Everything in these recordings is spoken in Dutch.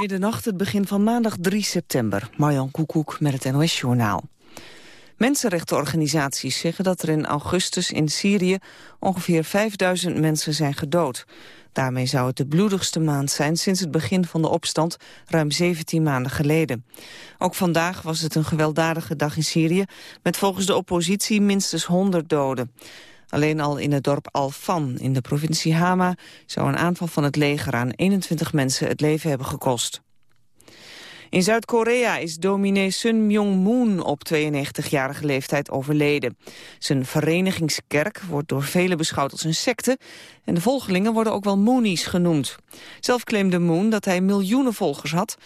Middernacht, het begin van maandag 3 september. Marjan Koekoek met het NOS-journaal. Mensenrechtenorganisaties zeggen dat er in augustus in Syrië ongeveer 5000 mensen zijn gedood. Daarmee zou het de bloedigste maand zijn sinds het begin van de opstand, ruim 17 maanden geleden. Ook vandaag was het een gewelddadige dag in Syrië, met volgens de oppositie minstens 100 doden. Alleen al in het dorp Al-Fan in de provincie Hama zou een aanval van het leger aan 21 mensen het leven hebben gekost. In Zuid-Korea is dominee Sun Myung-moon op 92-jarige leeftijd overleden. Zijn verenigingskerk wordt door velen beschouwd als een secte... en de volgelingen worden ook wel Moonies genoemd. Zelf claimde Moon dat hij miljoenen volgers had...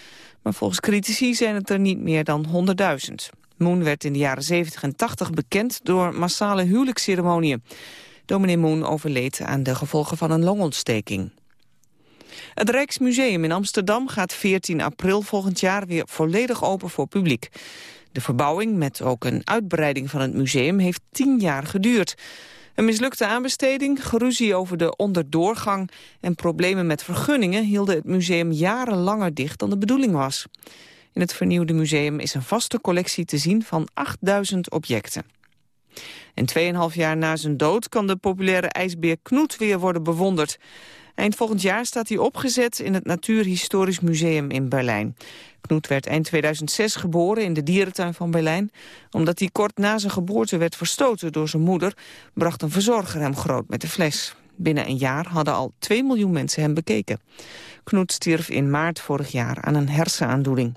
maar volgens critici zijn het er niet meer dan 100.000. Moon werd in de jaren 70 en 80 bekend door massale huwelijksceremoniën. Dominee Moon overleed aan de gevolgen van een longontsteking. Het Rijksmuseum in Amsterdam gaat 14 april volgend jaar weer volledig open voor publiek. De verbouwing, met ook een uitbreiding van het museum, heeft 10 jaar geduurd. Een mislukte aanbesteding, geruzie over de onderdoorgang en problemen met vergunningen hielden het museum jaren langer dicht dan de bedoeling was. In het vernieuwde museum is een vaste collectie te zien van 8000 objecten. En 2,5 jaar na zijn dood kan de populaire ijsbeer Knoet weer worden bewonderd. Eind volgend jaar staat hij opgezet in het Natuurhistorisch Museum in Berlijn. Knoet werd eind 2006 geboren in de dierentuin van Berlijn. Omdat hij kort na zijn geboorte werd verstoten door zijn moeder... bracht een verzorger hem groot met de fles. Binnen een jaar hadden al 2 miljoen mensen hem bekeken. Knoet stierf in maart vorig jaar aan een hersenaandoening.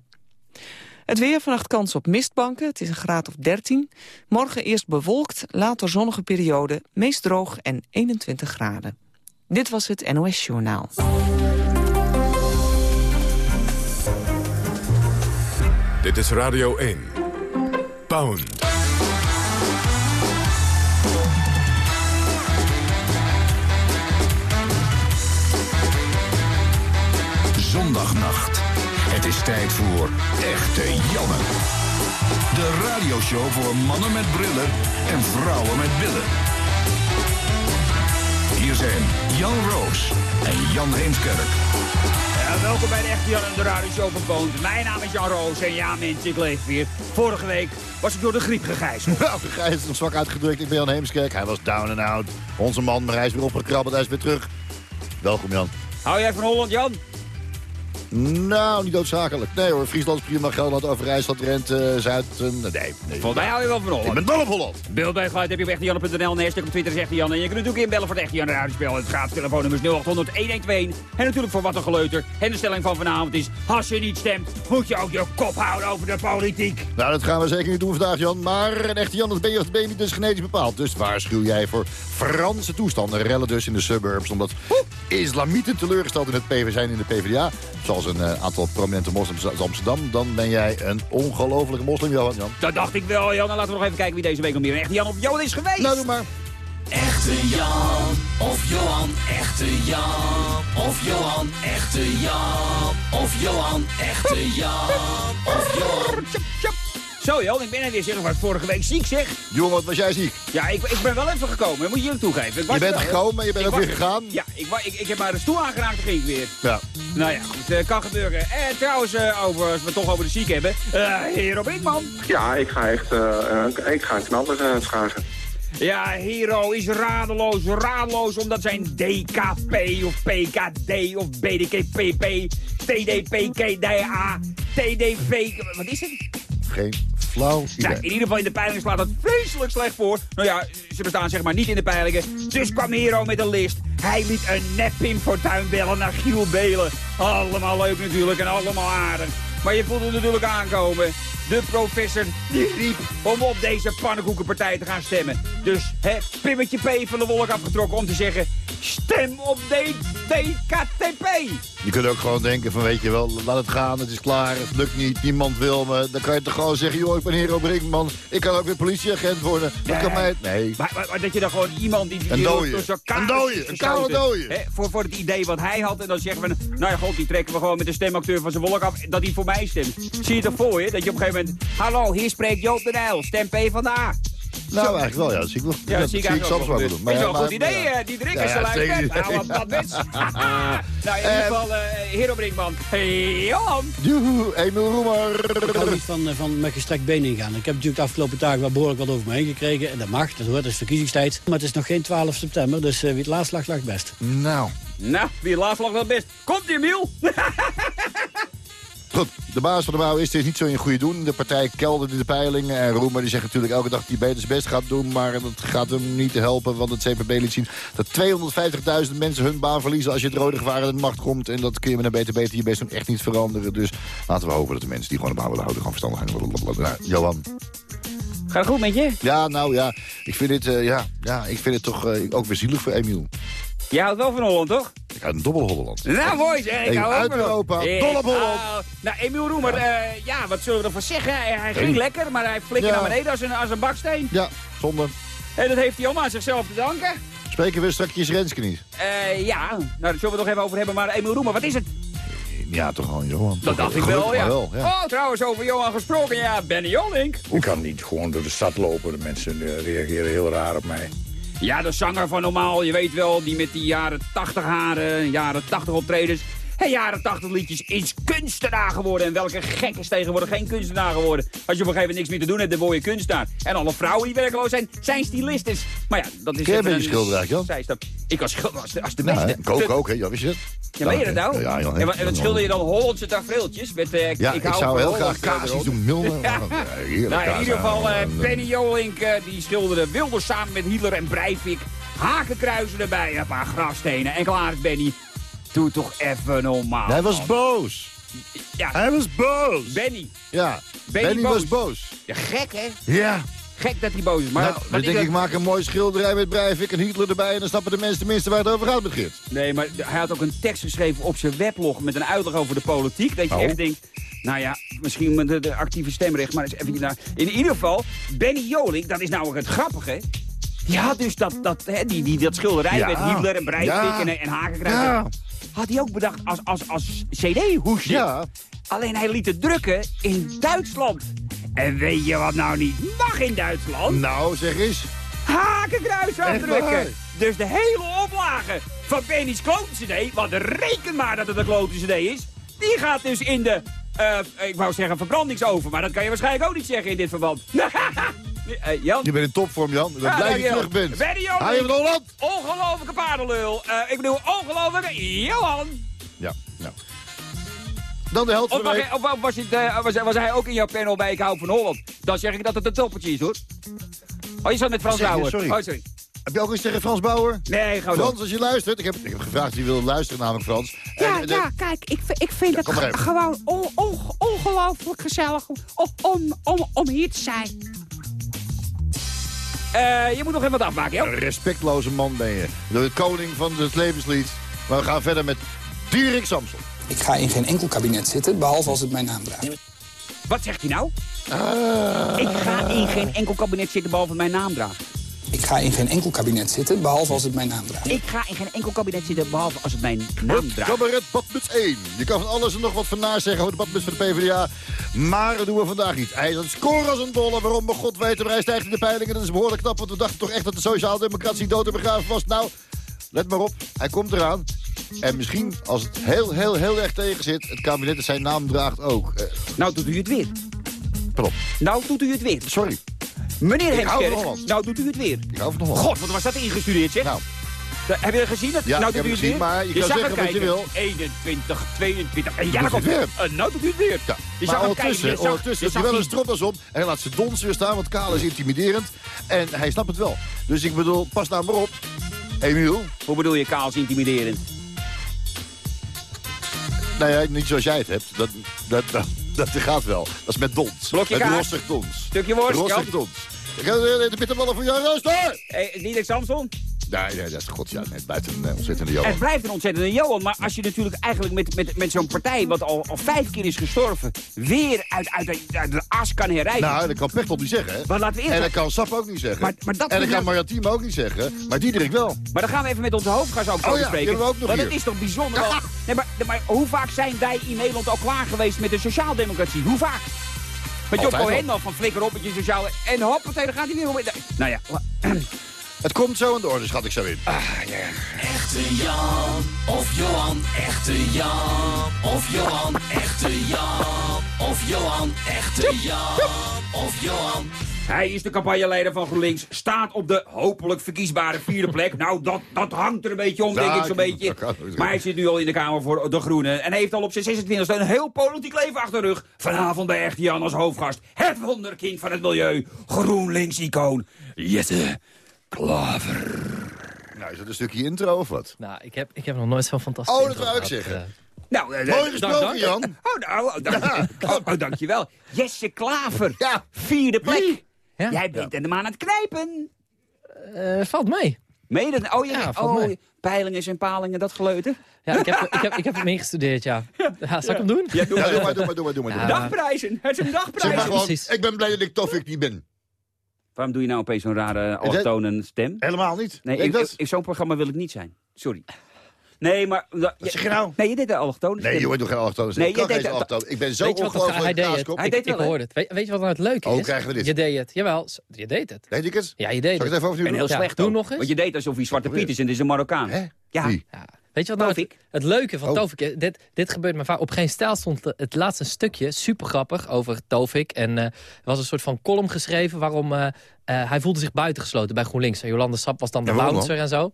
Het weer vannacht kans op mistbanken, het is een graad of 13. Morgen eerst bewolkt, later zonnige periode, meest droog en 21 graden. Dit was het NOS Journaal. Dit is Radio 1. Pound. Zondagnacht. Het is tijd voor Echte Janne. De radioshow voor mannen met brillen en vrouwen met billen. Hier zijn Jan Roos en Jan Heemskerk. Ja, welkom bij de Echte Jan en de Radio Show van Poont. Mijn naam is Jan Roos en ja mensen, ik leef weer. Vorige week was ik door de griep gegijzeld. Nou, de gijs is nog zwak uitgedrukt. Ik ben Jan Heemskerk. Hij was down and out. Onze man, maar hij is weer opgekrabbeld. Hij is weer terug. Welkom Jan. Hou jij van Holland, Jan? Nou, niet noodzakelijk. Nee hoor, Friesland is prima, Gelderland, Overijssel, Drenthe, Zuid... Uh, nee, nee. Volgens mij hou je wel van Holland. Ik ben dol op Holland. Beeld bij geluid heb je op echtejan.nl. Nee, stuk op Twitter is Jan. En je kunt natuurlijk inbellen voor het Jan radiospel. Het gaat telefoonnummer 0800 112. En natuurlijk voor wat een geleuter. En de stelling van vanavond is... Als je niet stemt, moet je ook je kop houden over de politiek. Nou, dat gaan we zeker niet doen vandaag, Jan. Maar een Echte Jan, dat ben je of ben je niet dus genetisch bepaald. Dus waarschuw jij voor Franse toestanden. Rellen dus in de suburbs. Omdat islamieten teleurgesteld in het PV zijn in de PvdA. Zoals een uh, aantal prominente moslims uit Amsterdam... dan ben jij een ongelofelijke moslim, Johan. Jan. Dat dacht ik wel, Jan. Dan laten we nog even kijken wie deze week nog meer een echte Jan of Johan is geweest. Nou, doe maar. Echte Jan of Johan, echte Jan of Johan, echte Jan of Johan, echte Jan of Johan. Zo Jan, ik ben er weer zeg maar vorige week ziek zeg. Jongen, wat was jij ziek? Ja, ik, ik ben wel even gekomen, dat moet je eerlijk toegeven. je bent gekomen, maar je bent ook weer gegaan? Ja, ik, ik, ik heb maar de stoel aangeraakt, dan ging ik weer. Ja. Nou ja, het uh, kan gebeuren. En trouwens, uh, over, als we het toch over de ziek hebben. Uh, Hero Brinkman. Ja, ik ga echt ik ga een knaller schagen. Ja, Hero is radeloos, radeloos omdat zijn DKP of PKD of BDKPP, TDPKDA, TDV... Wat is het? Geen Nou, in ieder geval in de peilingen slaat het vreselijk slecht voor. Nou ja, ze bestaan zeg maar niet in de peilingen. Dus kwam Hero met een list. Hij liet een nep-Pim bellen naar Giel Belen. Allemaal leuk natuurlijk en allemaal aardig. Maar je voelde natuurlijk aankomen. De professor die riep om op deze pannenkoekenpartij te gaan stemmen. Dus, hè, Pimmetje P van de wolk afgetrokken om te zeggen... Stem op DKTP. Je kunt ook gewoon denken van, weet je wel, laat het gaan, het is klaar, het lukt niet, niemand wil me. Dan kan je toch gewoon zeggen, joh, ik ben Hero Brinkman, ik kan ook weer politieagent worden. Dat kan mij Nee. Maar, maar, dat je dan gewoon iemand die... Een dooie. Een dooie, een koude dooie. voor, voor het idee wat hij had en dan zeggen we, nou ja, god, die trekken we gewoon met de stemacteur van zijn wolk af, dat hij voor mij stemt. Zie je toch voor je, dat je op een gegeven moment, hallo, hier spreekt Joop de Nijl, stem P van de A. Nou, eigenlijk wel, ja. Dat zie ik wel. Ja, dat zie ik eigenlijk zelfs wel doen. is wel een goed idee, die Diederik Ja, is ja? Nou, wat mens. nou, in ieder geval, eh Hero Brinkman. Hey, Johan. Joehoe, Emiel Roemer. Ik hou niet van, eh, van met gestrekt been ingaan. Ik heb natuurlijk de afgelopen dagen wel behoorlijk wat over me heen gekregen. En dat mag, dat hoort, dat is verkiezingstijd. Maar het is nog geen 12 september, dus eh, wie het laatst lacht, lacht best. Nou, Nou, wie laatst lag wel best. Komt ie, Miel? goed. De baas van de bouw is het niet zo in goede doen. De partij kelderde de peilingen. En Roemer die zegt natuurlijk elke dag dat hij beter zijn best gaat doen. Maar dat gaat hem niet helpen. Want het CPB liet zien dat 250.000 mensen hun baan verliezen... als je het rode gevaar aan de macht komt. En dat kun je met een beter beter je best doen echt niet veranderen. Dus laten we hopen dat de mensen die gewoon de baan willen houden... gewoon verstandig zijn. Nou, Johan. Gaat het goed met je? Ja, nou ja. Ik vind het, eh, ja, ja, ik vind het toch eh, ook weer zielig voor Emiel. Jij houdt wel van Holland, toch? Ik uit een dobbel Holland. Nou, mooi zeg. Ik hou uit Europa, Ik dol op Holland. Nou, Emiel Roemer, eh, ja, wat zullen we ervan zeggen? Hij, ging Hey. lekker, maar hij flikkerde Ja. naar beneden als een, als een baksteen. Ja, zonde. En dat heeft hij allemaal aan zichzelf te danken. Spreken we straks Renske niet? Eh, ja, nou, daar zullen we het nog even over hebben. Maar Emiel Roemer, wat is het? Ja, toch gewoon Johan. Dat dacht ik ja. wel, ja. Oh, trouwens, over Johan gesproken. Ja, Benny Jolink. Ik kan niet gewoon door de stad lopen. De mensen eh, reageren heel raar op mij. Ja, de zanger van normaal, je weet wel, die met die jaren 80 haren, jaren 80 optredens. En jaren 80 liedjes is kunstenaar geworden. En welke gek is tegenwoordig geen kunstenaar geworden? Als je op een gegeven moment niks meer te doen hebt, dan word je kunstenaar. En alle vrouwen die werkloos zijn, zijn stilistes. Maar ja, dat is... Ken je een beetje schilderij, Jan? Ik was schilder als de, Ja, beste. hè? Kook ook, hè? Ja, wist je dat? Ja, weet je dat nou? Ja, ja, en, wat, en wat schilder je dan Hollandse tafereeltjes? Met, eh, Ja, ik, hou zou heel graag kaasjes doen. Milne. Ja. Ja, heerlijk Nou, in ieder geval, eh, Ja, Benny Jolink, eh, die schilderde Wilders samen met Hitler en Breivik. Hakenkruizen erbij, een paar grafstenen. En klaar is Benny. Doe toch even normaal. Hij was man. boos. Ja, Hij was boos. Benny. Ja, Benny Benny boos. was boos. Ja, gek hè? Ja. Gek dat hij boos is. Maar nou, dan denk dat- ik, maak een mooi schilderij met Breivik en Hitler erbij... en dan snappen de mensen tenminste waar het over gaat Geert. Nee, maar hij had ook een tekst geschreven op zijn weblog met een uitleg over de politiek. Dat je Oh. echt denkt, nou ja, misschien met de, de actieve stemrecht, maar eens even naar. In ieder geval, Benny Jolink, dat is namelijk het grappige. Die had dus dat, dat, hè, die, die, dat schilderij Ja. met Hitler en Breivik Ja. en, en Hakenkruis. Ja. Had hij ook bedacht als, als, als cd-hoesje. Ja. Alleen hij liet het drukken in Duitsland. En weet je wat nou niet mag in Duitsland? Nou, zeg eens. hakenkruis afdrukken. Dus de hele oplage van Benny's klote CD, want reken maar dat het een klote CD is, die gaat dus in de, eh, ik wou zeggen verbrandingsoven, maar dat kan je waarschijnlijk ook niet zeggen in dit verband. Eh, Jan? Je bent in topvorm, Jan. Ik ben Ja, blij dat je terug bent. Benny Jolink. Hij heeft Holland. Ongelofelijke paardenlul. Eh, ik bedoel, ongelofelijke Johan. Ja, nou. Dan de helft van de was, week. hij- of wa- was, het, eh, was, hij- was hij ook in jouw panel bij Ik hou van Holland? Dan zeg ik dat het een toppertje is, hoor. Oh, je zat met Frans Zeg je? Bauer. Sorry. Oh, sorry. Heb je ook iets tegen Frans Bauer? Nee, ga door. Frans, als je luistert. Ik heb, ik heb gevraagd wie wil luisteren, namelijk Frans. Ja, En, ja, kijk, ik, vind- ik vind kom het gewoon on, on, ongelooflijk gezellig om, om, om, om hier te zijn. Eh, je moet nog even wat afmaken, joh. Een respectloze man ben je. De koning van het levenslied. Maar we gaan verder met Dierik Samson. Ik ga in geen enkel kabinet zitten, behalve als het mijn naam draagt. Wat zegt hij nou? Ah. Ik ga in geen enkel kabinet zitten behalve mijn naam draagt. Ik ga in geen enkel kabinet zitten, behalve als het mijn naam draagt. Ik ga in geen enkel kabinet zitten behalve als het mijn naam draagt. Cabaret Badmuts 1. Je kan van alles en nog wat van naar zeggen over de badmuts van de PvdA. Maar dat doen we vandaag niet. Hij is aan het scoren als een dolle. Waarom? Maar god weet hem. Hij stijgt in de peilingen. Dat is behoorlijk knap. Want we dachten toch echt dat de sociaaldemocratie dood en begraven was. Nou, let maar op. Hij komt eraan. En misschien, als het heel, heel, heel erg tegen zit... het kabinet dat zijn naam draagt ook. Eh, Nou doet u het weer. pardon. Nou doet u het weer. Sorry. Meneer Heemskerk, nou doet u het weer. Ik hou van nog wel. God, wat was dat ingestudeerd, zeg? Nou, Da- heb je het gezien? Dat, Ja, nou doet heb u het gezien, weer. maar je kan zag zeggen wat je wil. 21, 22. En ja, komt het weer. weer. nou doet u het weer. Ja. Je maar kijken. ondertussen, Je zag, ondertussen je wel zag een stropdas op. En hij laat zijn dons weer staan, want Kale is intimiderend. En hij snapt het wel. Dus ik bedoel, pas nou maar op. Emiel, Hoe bedoel je kaals intimiderend? nou ja, niet zoals jij het hebt. Dat, dat, dat, dat gaat wel. Dat is met dons. Blokje met rossig dons. Stukje worst, Rossig dons. Ik ga de bitterballen voor jou rooster! Hey, Diederik Samson? Nee, nee, dat is god, ja, net buiten een eh, ontzettende Johan. Het blijft een ontzettende Johan, maar als je natuurlijk eigenlijk met, met, met zo'n partij... wat al, al vijf keer is gestorven, weer uit, uit, de- uit de as kan herrijden... Nou, dat kan Pechtold niet zeggen, hè? Maar laten we eerlijk En dat kan Sap ook niet zeggen. Maar- maar dat en dat kan Maritiem ook niet zeggen. Maar Diederik wel. Maar dan gaan we even met onze hoofdgas ook Oh ja, die nog Want hier. het is toch bijzonder wel... Nee, maar, maar hoe vaak zijn wij in Nederland al klaar geweest met de sociaaldemocratie? Hoe vaak? Met Job Cohen dan van flikker op met je sociale... En hoppatee, dan gaat hij weer om. Nou ja, Het komt zo aan de orde, schat ik zo in. Echte Jan of Johan, echte Jan of Johan, echte Jan of Johan, echte Jan of Johan. Hij is de campagneleider van GroenLinks. Staat op de hopelijk verkiesbare vierde plek. Nou, dat, dat hangt er een beetje om, denk Ja, ik zo'n beetje. Maar hij zit nu al in de Kamer voor de Groenen. En heeft al op zijn 26e een heel politiek leven achter de rug. Vanavond bij Echte Jan als hoofdgast. Het wonderkind van het milieu. GroenLinks-icoon. Jette Klaver. Nou, is dat een stukje intro of wat? Nou, ik heb, ik heb nog nooit zo'n fantastisch Oh, dat wou ik zeggen. eh. Nou, eh, Mooi eh, gesproken, dank. Jan. Oh, nou, oh, dank, oh, oh, dankjewel. Jesse Klaver. Ja. Vierde plek. Ja? Jij bent er de maan aan het knijpen. Eh, valt mee. Mede, oh, je, Ja, valt oh, mee. peilingen en palingen, dat geleuter. Ja, ik heb, ik heb, ik heb hem ingestudeerd, ja. ja zal ik hem doen? Ja, doe Ja, maar. doe maar, doe maar, doe maar, doe maar. Ja. Dagprijzen, het zijn Zeg dagprijzen. maar gewoon, precies. ik ben blij dat ik Tofik niet ben. Waarom doe je nou opeens zo'n rare allochtone stem? Helemaal niet. Nee, ik, dat? in zo'n programma wil ik niet zijn. Sorry. Nee, maar... Wat zeg je nou? Nee, je deed de allochtone Nee, jongen, doe geen allochtone. Nee, ik kan je geen deed- allochtone. Ik ben zo Weet je wat dat- ongelooflijk hij deed het. Ik, deed ik hoorde het. Weet, je wat nou het leuke Oh, is? krijgen we dit? Je deed het. Jawel, je deed het. Weet ik het? Ja, je deed Zal ik het. het even overnieuw En heel slecht doe ook. nog eens. Want je deed alsof hij Zwarte Piet is en dit is een Marokkaan. Hè? Ja. Weet je wat nou het, Tovik. het leuke van Oh. Tovik is? Dit, dit gebeurt me vaak. Op geen stijl stond het laatste stukje, super grappig, over Tovik. En eh, er was een soort van column geschreven waarom eh, eh, hij voelde zich buitengesloten bij GroenLinks. En Jolande Sap was dan de Ja, bouncer en zo.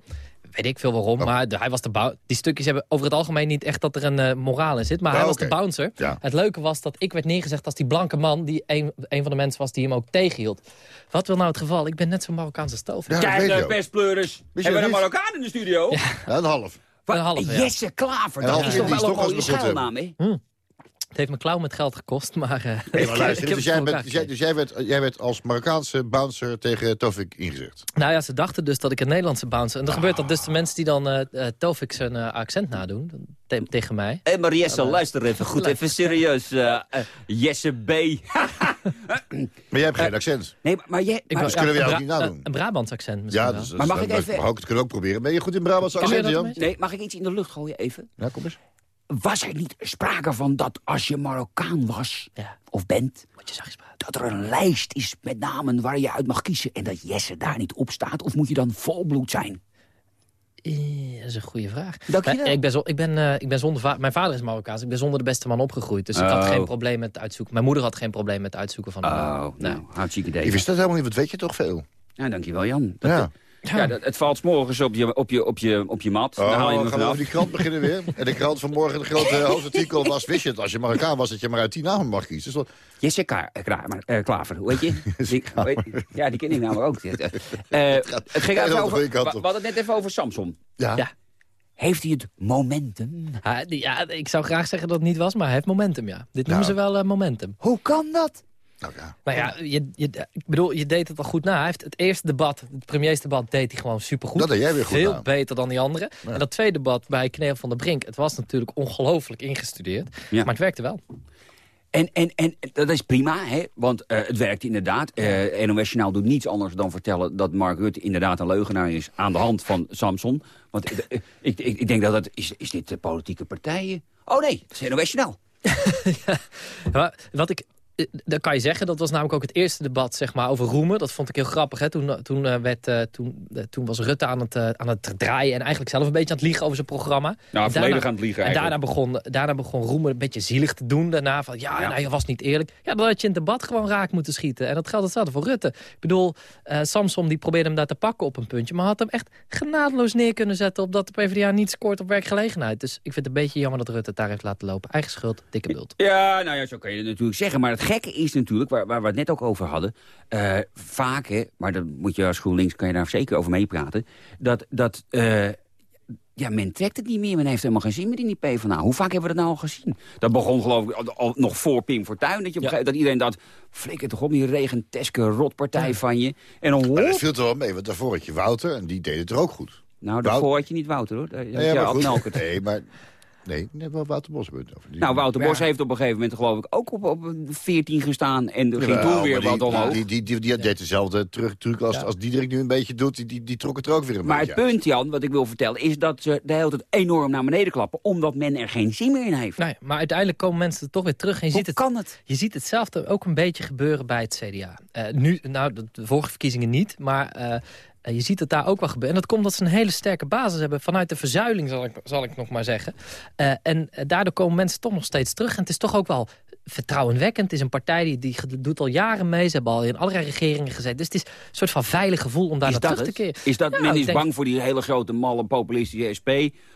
Weet ik veel waarom, Oh. maar de- hij was de die stukjes hebben over het algemeen niet echt dat er een moraal in zit. Maar hij was de bouncer. Ja. Het leuke was dat ik werd neergezegd als die blanke man... die een, een van de mensen was die hem ook tegenhield. Wat wil nou het geval? Ik ben net zo'n Marokkaanse stoof. Ja, Kijk, je Hebben we een? Marokkaan in de studio? Ja, een half. Wat? Een halve, ja. Jesse Klaver, dat is toch wel een mooie schuilnaam, hè? Het heeft me klauw met geld gekost, maar... eh, maar luister, dus, jij bent, dus jij, dus jij, werd, jij werd als Marokkaanse bouncer tegen Tofik ingezet. Nou ja, ze dachten dus dat ik een Nederlandse bouncer... En dan gebeurt dat dus de mensen die dan eh eh, Tovik zijn eh, accent nadoen te- tegen mij. Hé, maar Jesse, luister even goed, even serieus. Jesse B. Maar jij hebt geen accent. nee, maar, maar, je, Ik maar, kunnen we jou ook niet nadoen. Een Brabants accent misschien Ja, wel. dus, Maar mag dat- ik even- mag ik het kunnen ook proberen. Ben je goed in je accent, dat Jan? nee, mag ik iets in de lucht gooien even? Ja, kom eens. Was er niet sprake van dat als je Marokkaan was, Ja. of bent... Moet je zachtjes praten. dat er een lijst is met namen waar je uit mag kiezen... en dat Jesse daar niet op staat? Of moet je dan volbloed zijn? Eh, dat is een goede vraag. Je wel. Ik ben, zo, ik ben, eh, ik ben zonder va- mijn vader is Marokkaans. Ik ben zonder de beste man opgegroeid. Dus ik had Oh. geen probleem met het uitzoeken. Mijn moeder had geen probleem met het uitzoeken van. Oh, nou, hartstikke Je idee. wist dat helemaal niet, wat weet je toch veel? Ja, dankjewel Jan. Dat, Ja. Ja. dat, het valt 's morgens op je, op je, op je, op je mat. Oh, dan haal je hem gaan we over die krant beginnen weer? En de krant van morgen, de grote hoofdartikel was... Wist je het, als je Marokkaan was, dat je maar uit die namen mag kiezen. Dus dat- Jesse Ka eh, Kra- maar, eh, Klaver, hoe heet je? Die- ja, die ken ik namelijk ook. Eh, het ging over, we, hadden het net even over Samson. ja. Ja. Heeft hij het momentum? Die- ja, ik zou graag zeggen dat het niet was, maar hij heeft momentum, ja. Dit noemen Nou. ze wel eh, momentum. Hoe kan dat? Nou, ja. Nou ja, je, je, ik bedoel, je deed het al goed na. Hij heeft het eerste debat, het premiersdebat, deed hij gewoon supergoed. Dat deed jij weer goed Veel beter dan die andere. En dat tweede debat bij Kneel van der Brink, het was natuurlijk ongelooflijk ingestudeerd. Ja. Maar het werkte wel. En, en, en dat is prima, hè? want eh, het werkt inderdaad. Eh NOS Journaal doet niets anders dan vertellen dat Mark Rutte inderdaad een leugenaar is aan de hand van Samson. Want eh, ik, ik, ik denk dat dat, is, is dit de politieke partijen? Oh nee, het is NOS Journaal. Maar wat ik, eh, dat kan je zeggen, dat was namelijk ook het eerste debat zeg maar, over roemen. Dat vond ik heel grappig. Hè? Toen, toen, eh, werd, eh, toen, eh, toen was Rutte aan het, eh, aan het draaien en eigenlijk zelf een beetje aan het liegen over zijn programma. Nou, En volledig aan het liegen En daarna begon, daarna begon Roemen een beetje zielig te doen. Daarna van, ja, Ja. Nou, je was niet eerlijk. Ja, dan had je in het debat gewoon raak moeten schieten. En dat geldt hetzelfde voor Rutte. Ik bedoel, eh, Samsom die probeerde hem daar te pakken op een puntje. Maar had hem echt genadeloos neer kunnen zetten... op dat de PvdA niet scoort op werkgelegenheid. Dus ik vind het een beetje jammer dat Rutte het daar heeft laten lopen. Eigen schuld, dikke bult. Ja, nou ja, zo kan je het natuurlijk zeggen. Maar het gekke is natuurlijk, waar, waar we het net ook over hadden... eh, vaak, hè, maar dat moet je als GroenLinks, kan je daar zeker over meepraten... dat, dat eh, ja, men trekt het niet meer. Men heeft helemaal geen zin meer in die PvdA. Hoe vaak hebben we dat nou al gezien? Dat begon geloof ik al, al nog voor Pim Fortuyn. Dat, je gegeven- dat iedereen dacht, flikker toch op die regenteske rotpartij van je. En dan Maar dat viel toch wel mee, want daarvoor had je Wouter en die deed het er ook goed. nou daarvoor had je niet Wouter hoor. Daar had Nee, je maar goed. Nee, maar Nee, nee wel Wouter Bos. hebben we het over. Die- Nou, Wouter Ja. Bos heeft op een gegeven moment geloof ik ook op, op 14 gestaan. En er ging toen weer maar wat die, omhoog. Die, die, die, die deed dezelfde terug, truc als, als Diederik nu een beetje doet. Die, die, die trok het er ook weer een Maar beetje het punt, Jan, wat ik wil vertellen... is dat ze de hele tijd enorm naar beneden klappen... omdat men er geen zin meer in heeft. Nee, maar uiteindelijk komen mensen er toch weer terug. En je Hoe ziet het, kan het? Je ziet hetzelfde ook een beetje gebeuren bij het CDA. Eh, nu, nou, de, vorige verkiezingen niet, maar eh, je ziet het daar ook wel gebeuren. En dat komt omdat ze een hele sterke basis hebben vanuit de verzuiling, zal ik, zal ik nog maar zeggen. Eh, en eh, daardoor komen mensen toch nog steeds terug. En het is toch ook wel vertrouwenwekkend. Het is een partij die, die doet al jaren mee. Ze hebben al in allerlei regeringen gezeten. Dus het is een soort van veilig gevoel om daar naar dat terug te keren. Is dat Ja, men is denk- bang voor die hele grote malle populistische SP...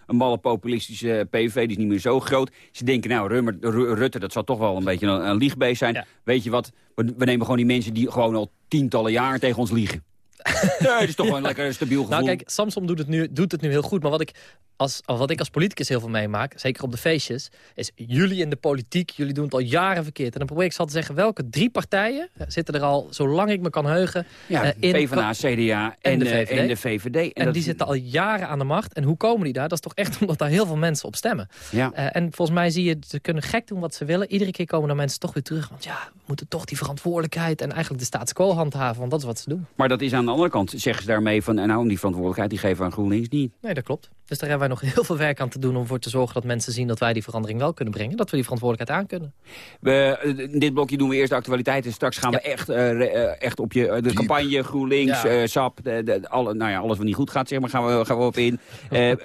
een malle populistische PVV, die is niet meer zo groot. Ze denken, nou, Rummer- Rutte, dat zal toch wel een beetje een, een liegbeest zijn. Weet je wat, we, we nemen gewoon die mensen die gewoon al tientallen jaren tegen ons liegen. nee, het is toch wel een lekker stabiel gevoel. Nou kijk, Samsom doet het, nu, doet het nu heel goed. Maar wat ik, als, wat ik als politicus heel veel meemaak, zeker op de feestjes... is jullie in de politiek, jullie doen het al jaren verkeerd. En dan probeer ik ze altijd te zeggen, welke drie partijen... eh, zitten er al, zolang ik me kan heugen... ja, eh, in PvdA, CDA en, en de eh, VVD. en de VVD. En, En, dat- die zitten al jaren aan de macht. En hoe komen die daar? Dat is toch echt omdat daar heel veel mensen op stemmen. Ja. En volgens mij zie je, ze kunnen gek doen wat ze willen. Iedere keer komen dan mensen toch weer terug. Want ja, we moeten toch die verantwoordelijkheid... en eigenlijk de status quo handhaven. Want dat is wat ze doen. Maar dat is aan de andere kant, zeggen ze daarmee van... nou, die verantwoordelijkheid die geven we aan GroenLinks niet. Nee, dat klopt. Dus daar hebben wij nog heel veel werk aan te doen... om ervoor te zorgen dat mensen zien dat wij die verandering wel kunnen brengen. Dat we die verantwoordelijkheid aan kunnen. We, eh, in dit blokje doen we eerst de actualiteiten. Straks gaan we echt, eh, eh, echt op je, eh, de campagne GroenLinks, Ja. eh, SAP... De, de- alle, nou ja, alles wat niet goed gaat, zeg maar, gaan we, gaan we op in.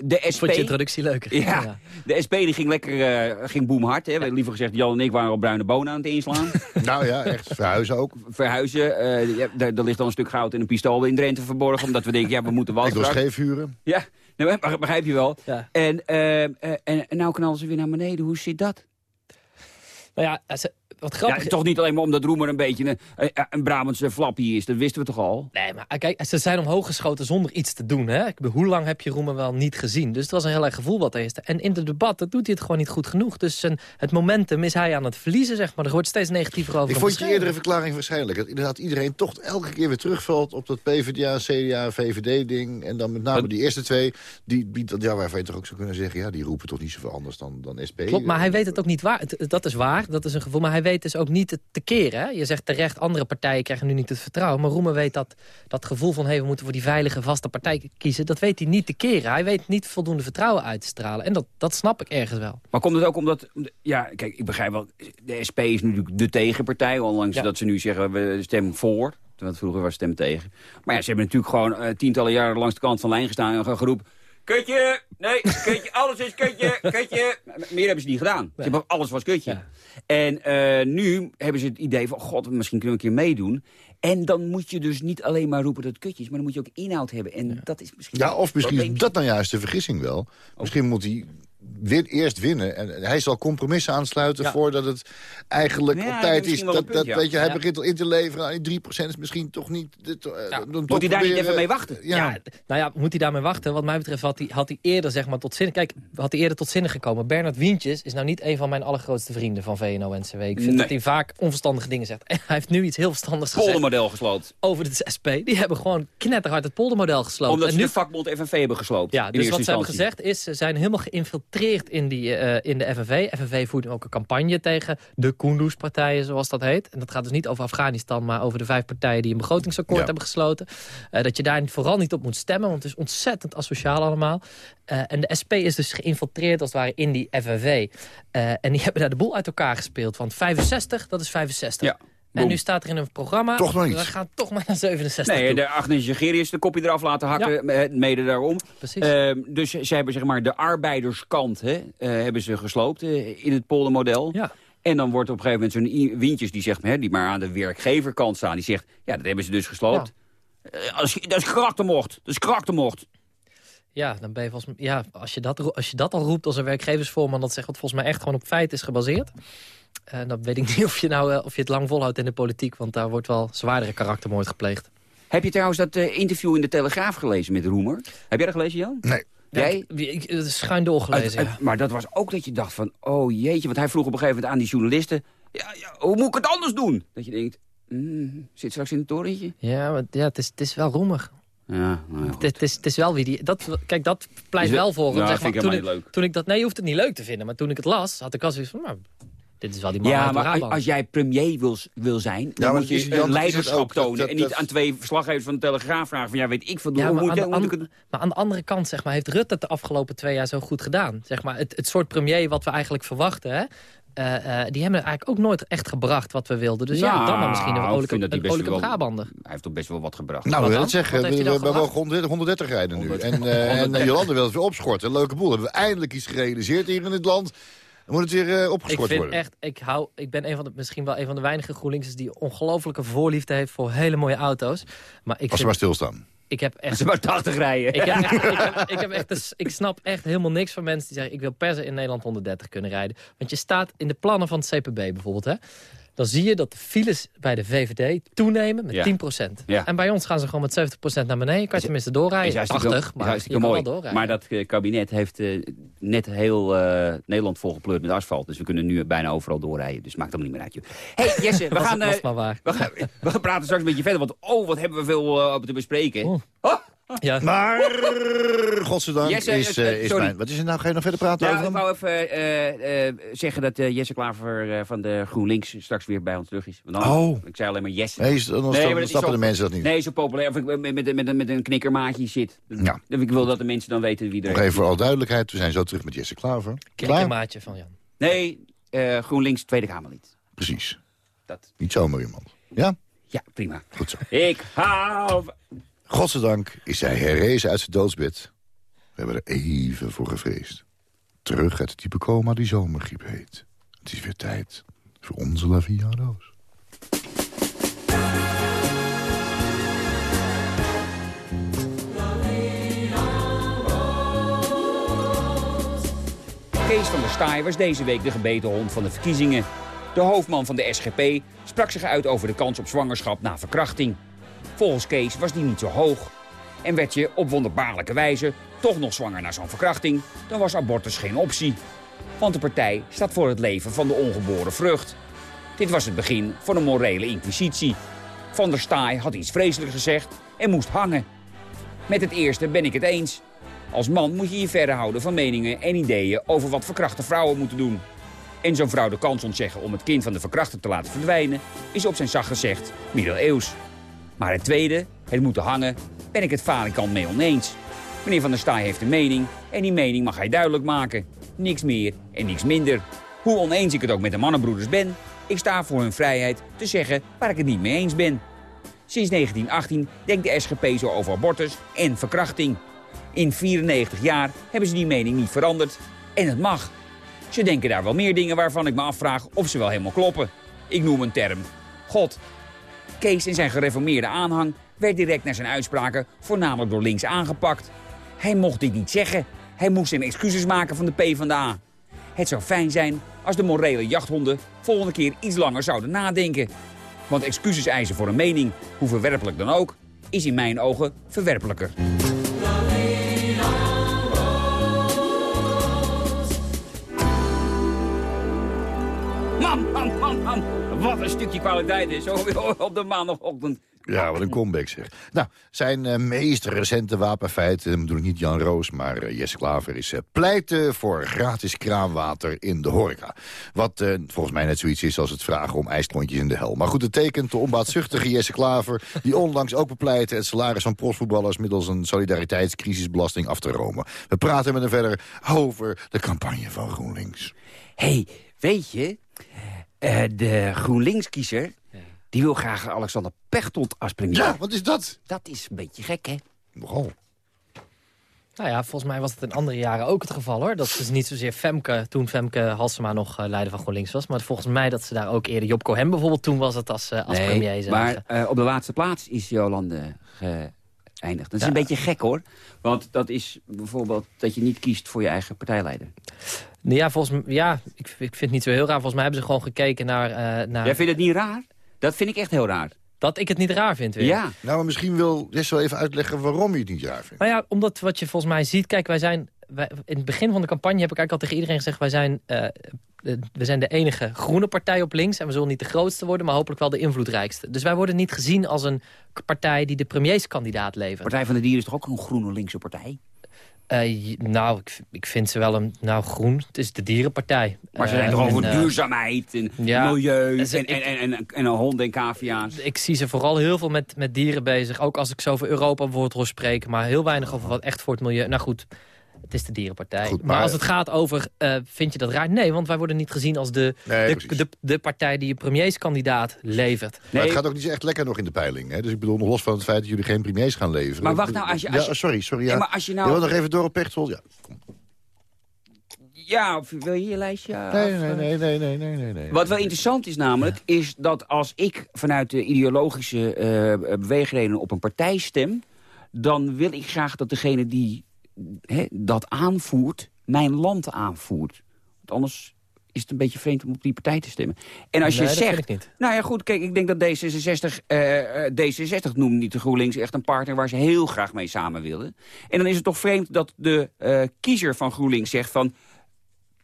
Eh, de SP... Vond je introductie leuker? Ja, Ja. de SP die ging lekker uh, ging boomhard. Hè. Liever gezegd, Jan en ik waren op bruine bonen aan het inslaan. Nou ja, echt. Verhuizen ook. Verhuizen. eh, ja, daar, daar ligt dan een stuk goud en een pistool in Drenthe verborgen. Omdat we denken, ja, we moeten wel Ik wil straks. scheefhuren. Ja, nou, begrijp je wel. Ja. En, eh, eh, en, en nou knallen ze weer naar beneden. Hoe zit dat? Nou ja, ze- wat grappig Ja, toch niet alleen maar omdat Roemer een beetje een, een, een Brabantse flappie is. Dat wisten we toch al? Nee, maar kijk, ze zijn omhoog geschoten zonder iets te doen. Hè? Ik bedoel, hoe lang heb je Roemer wel niet gezien? Dus het was een heel erg gevoel wat er is. En in de debatten doet hij het gewoon niet goed genoeg. Dus zijn, het momentum is hij aan het verliezen, zeg maar. Er wordt steeds negatiever over Ik vond je eerdere verklaring waarschijnlijk. Dat inderdaad iedereen toch elke keer weer terugvalt op dat PvdA, CDA, VVD-ding. En dan met name die eerste twee, die, die, ja, waarvan je toch ook zou kunnen zeggen... ja, die roepen toch niet zoveel anders dan, dan SP. Klopt, maar hij weet het ook niet waar. Het- Dat is waar, dat is een gevoel. Maar hij weet dus ook niet het te keren. Hè? Je zegt terecht, andere partijen krijgen nu niet het vertrouwen. Maar Roemer weet dat, dat gevoel van... Hey, we moeten voor die veilige, vaste partij kiezen. Dat weet hij niet te keren. Hij weet niet voldoende vertrouwen uit te stralen. En dat, dat snap ik ergens wel. Maar komt het ook omdat... Ja, kijk, ik begrijp wel... De SP is natuurlijk de tegenpartij. Ondanks Ja. dat ze nu zeggen, we stemmen voor. Terwijl het vroeger was stemmen tegen. Maar ja, ze hebben natuurlijk gewoon eh, tientallen jaren langs de kant van lijn gestaan... en geroepen... Kutje! Nee, kutje, alles is kutje, kutje. Meer hebben ze niet gedaan. Ze hebben alles was kutje. En eh, nu hebben ze het idee van, god, misschien kunnen we een keer meedoen. En dan moet je dus niet alleen maar roepen dat het kutje is... maar dan moet je ook inhoud hebben. En dat is misschien... Ja, of misschien is dat nou juist de vergissing wel. Misschien moet hij win- eerst winnen. En hij zal compromissen aansluiten Ja. voordat het eigenlijk Ja, op tijd is Dat, punt, dat, ja. weet je, hij Ja. begint al in te leveren. aan die 3% is misschien toch niet... Dit, eh, dan toch Moet hij daar niet even mee wachten? Ja. Ja, nou ja, moet hij daarmee wachten? Wat mij betreft had hij, had hij eerder zeg maar tot zinnen... Kijk, had hij eerder tot zinnen gekomen. Bernard Wientjes is nou niet een van mijn allergrootste vrienden van VNO-NCW. Ik vind Nee. dat hij vaak onverstandige dingen zegt. En hij heeft nu iets heel verstandigs gezegd poldermodel gesloopt. over de SP. Die hebben gewoon knetterhard het poldermodel gesloten. Omdat en ze nu de vakbond FNV hebben gesloopt. Ja, dus wat ze hebben gezegd is, ze zijn helemaal geïnfiltreerd in, die, eh, in de FNV. FNV voert ook een campagne tegen de Kunduz-partijen, zoals dat heet. En dat gaat dus niet over Afghanistan, maar over de vijf partijen die een begrotingsakkoord Ja. hebben gesloten. Eh, dat je daar vooral niet op moet stemmen, want het is ontzettend asociaal allemaal. Eh, en de SP is dus geïnfiltreerd als het ware in die FNV. En die hebben daar de boel uit elkaar gespeeld. Want 65, dat is 65. Ja, En boem. nu staat er in een programma... Toch nog niet. We gaan toch maar naar 67 Nee, toe. de Agnes Jegerius de kopje eraf laten hakken, eh, mede daarom. Precies. Ehm, dus ze hebben zeg maar de arbeiderskant hè, eh, hebben ze gesloopt eh, in het poldermodel. Ja. En dan wordt op een gegeven moment zo'n Wientjes die zegt, hè, die maar aan de werkgeverkant staan, die zegt, ja, dat hebben ze dus gesloopt. Als, dat is karaktermoord, dat is karaktermoord. Ja, dan ben je volgens mij, ja als, je dat, als je dat al roept als een werkgeversvoorman... dat zegt wat volgens mij echt gewoon op feit is gebaseerd... eh, dan weet ik niet of je, nou, eh, of je het lang volhoudt in de politiek... want daar wordt wel zwaardere karaktermoord gepleegd. Heb je trouwens dat eh, interview in de Telegraaf gelezen met Roemer? Heb jij dat gelezen, Jan? Nee. Jij? Ja, ik, ik- het is schuin doorgelezen, Uit- ja. uit- maar dat was ook dat je dacht van, oh jeetje, want hij vroeg op een gegeven moment aan die journalisten... Ja, ja, hoe moet ik het anders doen? Dat je denkt, mm, zit straks in het torentje. Ja, maar, ja het, is, het is wel roemig. Ja, nou ja, Het, het is, het is wel wie die... Dat, kijk, dat pleit wel voor hem. Ja, zeg vind maar, ik toen, ik, toen ik dat... Nee, je hoeft het niet leuk te vinden. Maar toen ik het las, had ik al zoiets van... Nou, dit is wel die man Ja, maar als, jij premier wil, wil zijn, dan moet je leiderschap ook, tonen. dat- en niet aan twee verslaggevers van de Telegraaf vragen van ja, weet ik veel. Ja, hoe maar, moet, aan je- de, hoe moet ik an- het- maar aan de andere kant zeg maar, heeft Rutte het de afgelopen twee jaar zo goed gedaan. Zeg maar, het, het soort premier wat we eigenlijk verwachten... Hè, eh, eh, die hebben eigenlijk ook nooit echt gebracht wat we wilden. Dus ja, dan maar misschien een ik olijke, vind dat hij een best olijke wel- Brabander. Hij heeft toch best wel wat gebracht. Nou, Wat wil zeggen. Wat We hebben wel gebracht? 130, 130 rijden nu. En, eh, en Jolande wil het weer opschorten. Leuke boel. Hebben we eindelijk iets gerealiseerd hier in het land. Dan moet het weer eh, Ik opgeschort vind worden. echt, ik hou, ik ben een van de, misschien wel een van de weinige GroenLinksers die ongelofelijke voorliefde heeft voor hele mooie auto's. Maar ik, Als ze vind- maar stilstaan. ik heb echt Ze maar 80 rijden. Ik, heb echt, ik, heb, ik, heb echt ik snap echt helemaal niks van mensen die zeggen... ik wil per se in Nederland 130 kunnen rijden. Want je staat in de plannen van het CPB bijvoorbeeld... Hè, dan zie je dat de files bij de VVD toenemen met Ja. 10%. Ja. En bij ons gaan ze gewoon met 70% naar beneden. Kan je tenminste doorrijden. is hartstikke, 80, is maar hartstikke je kan mooi. wel doorrijden. Maar dat eh, kabinet heeft eh, net heel eh, Nederland volgepleurd met asfalt. Dus we kunnen nu bijna overal doorrijden. Dus maakt allemaal niet meer uit. joh. hey, Jesse, we Was- gaan, was maar waar. we, gaan, we gaan praten straks een beetje verder. Want oh, wat hebben we veel op te bespreken. Oh. Oh, Ja. Maar, godzijdank, Jesse, is, eh, is mijn... Wat is er nou? Ga je nog verder praten Ja, over ik wou even eh, eh, zeggen dat eh, Jesse Klaver eh, van de GroenLinks straks weer bij ons terug is. Want dan, Oh. Ik zei alleen maar Jesse. Nee, dan is zo- de mensen dat niet. Nee, zo populair. Of ik met, met, met, met een knikkermaatje zit. Ja. Ik wil dat de mensen dan weten wie er Nog even voor alle duidelijkheid. We zijn zo terug met Jesse Klaver. Klaar? Klikkermaatje van Jan. Nee, eh, GroenLinks Tweede Kamerlid. Precies. Dat. Niet zomaar iemand. Ja? Ja, prima. Goed zo. Ik hou... Godzijdank is hij herrezen uit zijn doodsbed. We hebben er even voor gevreesd. Terug uit het type coma die zomergriep heet. Het is weer tijd voor onze La Via Roos. Kees van der Staaij was deze week de gebeten hond van de verkiezingen. De hoofdman van de SGP sprak zich uit over de kans op zwangerschap na verkrachting. Volgens Kees was die niet zo hoog. En werd je op wonderbaarlijke wijze toch nog zwanger na zo'n verkrachting... dan was abortus geen optie. Want de partij staat voor het leven van de ongeboren vrucht. Dit was het begin van een morele inquisitie. Van der Staaij had iets vreselijks gezegd en moest hangen. Met het eerste ben ik het eens. Als man moet je je verder houden van meningen en ideeën over wat verkrachte vrouwen moeten doen. En zo'n vrouw de kans ontzeggen om het kind van de verkrachter te laten verdwijnen, is op zijn zacht gezegd middeleeuws. Maar het tweede, het moeten hangen, ben ik het falikant mee oneens. Meneer Van der Staaij heeft een mening en die mening mag hij duidelijk maken. Niks meer en niks minder. Hoe oneens ik het ook met de mannenbroeders ben, ik sta voor hun vrijheid te zeggen waar ik het niet mee eens ben. Sinds 1918 denkt de SGP zo over abortus en verkrachting. In 94 jaar hebben ze die mening niet veranderd. En het mag. Ze denken daar wel meer dingen waarvan ik me afvraag of ze wel helemaal kloppen. Ik noem een term. God. Kees en zijn gereformeerde aanhang werd direct naar zijn uitspraken voornamelijk door links aangepakt. Hij mocht dit niet zeggen. Hij moest zijn excuses maken van de PvdA. Het zou fijn zijn als de morele jachthonden volgende keer iets langer zouden nadenken. Want excuses eisen voor een mening, hoe verwerpelijk dan ook, is in mijn ogen verwerpelijker. Man, man, man, man. Wat een stukje kwaliteit is. Op de maandagochtend. Ja, wat een comeback zeg. Nou, zijn eh, meest recente wapenfeit, uh, bedoel ik niet Jan Roos, maar eh, Jesse Klaver, is eh, pleiten voor gratis kraanwater in de horeca. Wat eh, volgens mij net zoiets is als het vragen om ijsklontjes in de hel. Maar goed, het tekent de onbaatzuchtige Jesse Klaver, die onlangs ook bepleitte het salaris van profvoetballers middels een solidariteitscrisisbelasting af te romen. We praten met hem verder over de campagne van GroenLinks. hey, weet je, eh, de GroenLinks-kiezer... die wil graag Alexander Pechtold als premier. Ja, wat is dat? Dat is een beetje gek, hè? Nogal. Nou ja, volgens mij was het in andere jaren ook het geval hoor. Dat is niet zozeer Femke, toen Femke Halsema nog uh, leider van GroenLinks was. Maar volgens mij dat ze daar ook eerder Job Cohen bijvoorbeeld toen was het als, uh, als nee, premier zagen. Maar uh, op de laatste plaats is Jolande geëindigd. Dat is ja. een beetje gek hoor. Want dat is bijvoorbeeld dat je niet kiest voor je eigen partijleider. Ja, volgens mij, ja ik, ik vind het niet zo heel raar. Volgens mij hebben ze gewoon gekeken naar... Uh, naar... Jij vindt het niet raar? Dat vind ik echt heel raar. Dat ik het niet raar vind weer. Ja. Nou, maar misschien wil Jesse wel even uitleggen waarom je het niet raar vindt. Nou ja, omdat wat je volgens mij ziet... Kijk, wij zijn... Wij, in het begin van de campagne heb ik eigenlijk al tegen iedereen gezegd... wij zijn uh, de- we zijn de enige groene partij op links... en we zullen niet de grootste worden, maar hopelijk wel de invloedrijkste. Dus wij worden niet gezien als een partij die de premierskandidaat levert. Partij van de Dieren is toch ook een groene linkse partij? Eh, nou, ik, vind ze wel een... Nou, groen, het is de dierenpartij. Maar ze zijn toch over duurzaamheid en ja. milieu Ze- en, en, en, en, en een hond en cavia's. Ik zie ze vooral heel veel met, met dieren bezig. Ook als ik zo over Europa bijvoorbeeld hoor spreken. Maar heel weinig over wat echt voor het milieu... Nou goed, het is de dierenpartij. Goed, maar... maar- als het gaat over, eh, vind je dat raar? Nee, want wij worden niet gezien als de, Nee, de, de, de partij die een premierskandidaat levert. Maar het gaat ook niet echt lekker nog in de peiling. Hè? Dus ik bedoel, nog los van het feit dat jullie geen premiers gaan leveren. Maar wacht nou, als je- als Ja, je- sorry, sorry. Ja. Maar als je nou- wil nog even door op Pechtold? Ja. Ja, of wil je je lijstje? Nee, af, nee, nee, nee, nee, nee, nee, nee. Wat wel interessant is namelijk, is dat als ik vanuit de ideologische eh beweegredenen op een partij stem... dan wil ik graag dat degene die dat aanvoert, mijn land aanvoert. Want anders is het een beetje vreemd om op die partij te stemmen. En als Nee, je zegt... Nou ja, goed, kijk, ik denk dat D66... eh, eh, D66 noemt niet de GroenLinks echt een partner waar ze heel graag mee samen willen. En dan is het toch vreemd dat de eh, kiezer van GroenLinks zegt van...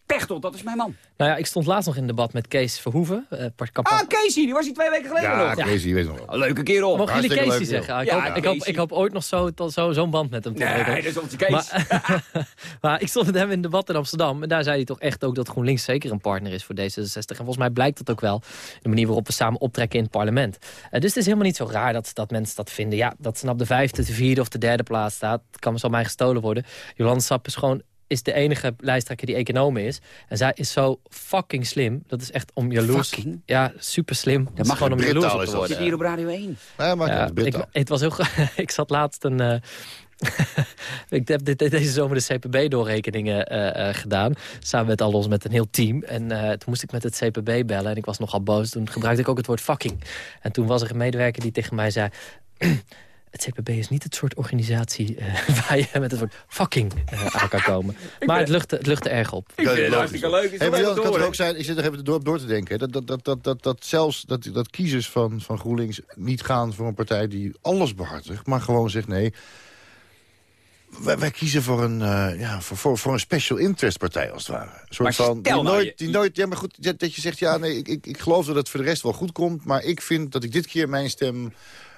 Pechtold, dat is mijn man. Nou ja, ik stond laatst nog in debat met Kees Verhoeven. eh, Ah, Casey, die was hij twee weken geleden Ja, nog. Je weet nog wel. Een leuke kerel. Mogen jullie Casey leuk, zeggen? Ik, hoop, Ja, ik, hoop, Casey. ik hoop ooit nog zo'n zo, zo, zo'n band met hem te Nee, ontwikkelen. dat is onze Kees. Maar, maar ik stond met hem in debat in Amsterdam. En daar zei hij toch echt ook dat GroenLinks zeker een partner is voor D66. En volgens mij blijkt dat ook wel. De manier waarop we samen optrekken in het parlement. Eh, dus het is helemaal niet zo raar dat, dat mensen dat vinden. Ja, dat ze op de vijfde, de vierde of de derde plaats staat. Het kan zo mij gestolen worden. Jolande Sap is gewoon is de enige lijsttrekker die econoom is. En zij is zo fucking slim. Dat is echt om jaloers... Fucking? Ja, super slim. Dat is mag gewoon om jaloers op te dat. Zit worden. hier op Radio 1. Ja, maar Ja, het ik, het was heel Ik zat laatst een... eh, ik heb dit, deze zomer de CPB-doorrekeningen eh, eh, gedaan. Samen met Allos met een heel team. En eh, toen moest ik met het CPB bellen. En ik was nogal boos. Toen gebruikte ik ook het woord fucking. En toen was er een medewerker die tegen mij zei... Het CPB is niet het soort organisatie eh, waar je met het woord fucking eh, aan kan komen. Maar het luchtte, het luchtte erg op. Ik vind het hartstikke leuk. Is Hey, maar het kan ook zijn, ik zit er even door, door te denken... Dat, dat, dat, dat, dat, dat zelfs dat, dat kiezers van, van GroenLinks niet gaan voor een partij die alles behartigt... maar gewoon zegt nee... Wij, wij kiezen voor een, eh, ja, voor, voor, voor een special interest partij, als het ware. Een soort Maar van, stel die, nou nooit, je- die nooit... Ja, maar goed, dat, dat je zegt, ja, nee, ik, ik, ik geloof dat het voor de rest wel goed komt... maar ik vind dat ik dit keer mijn stem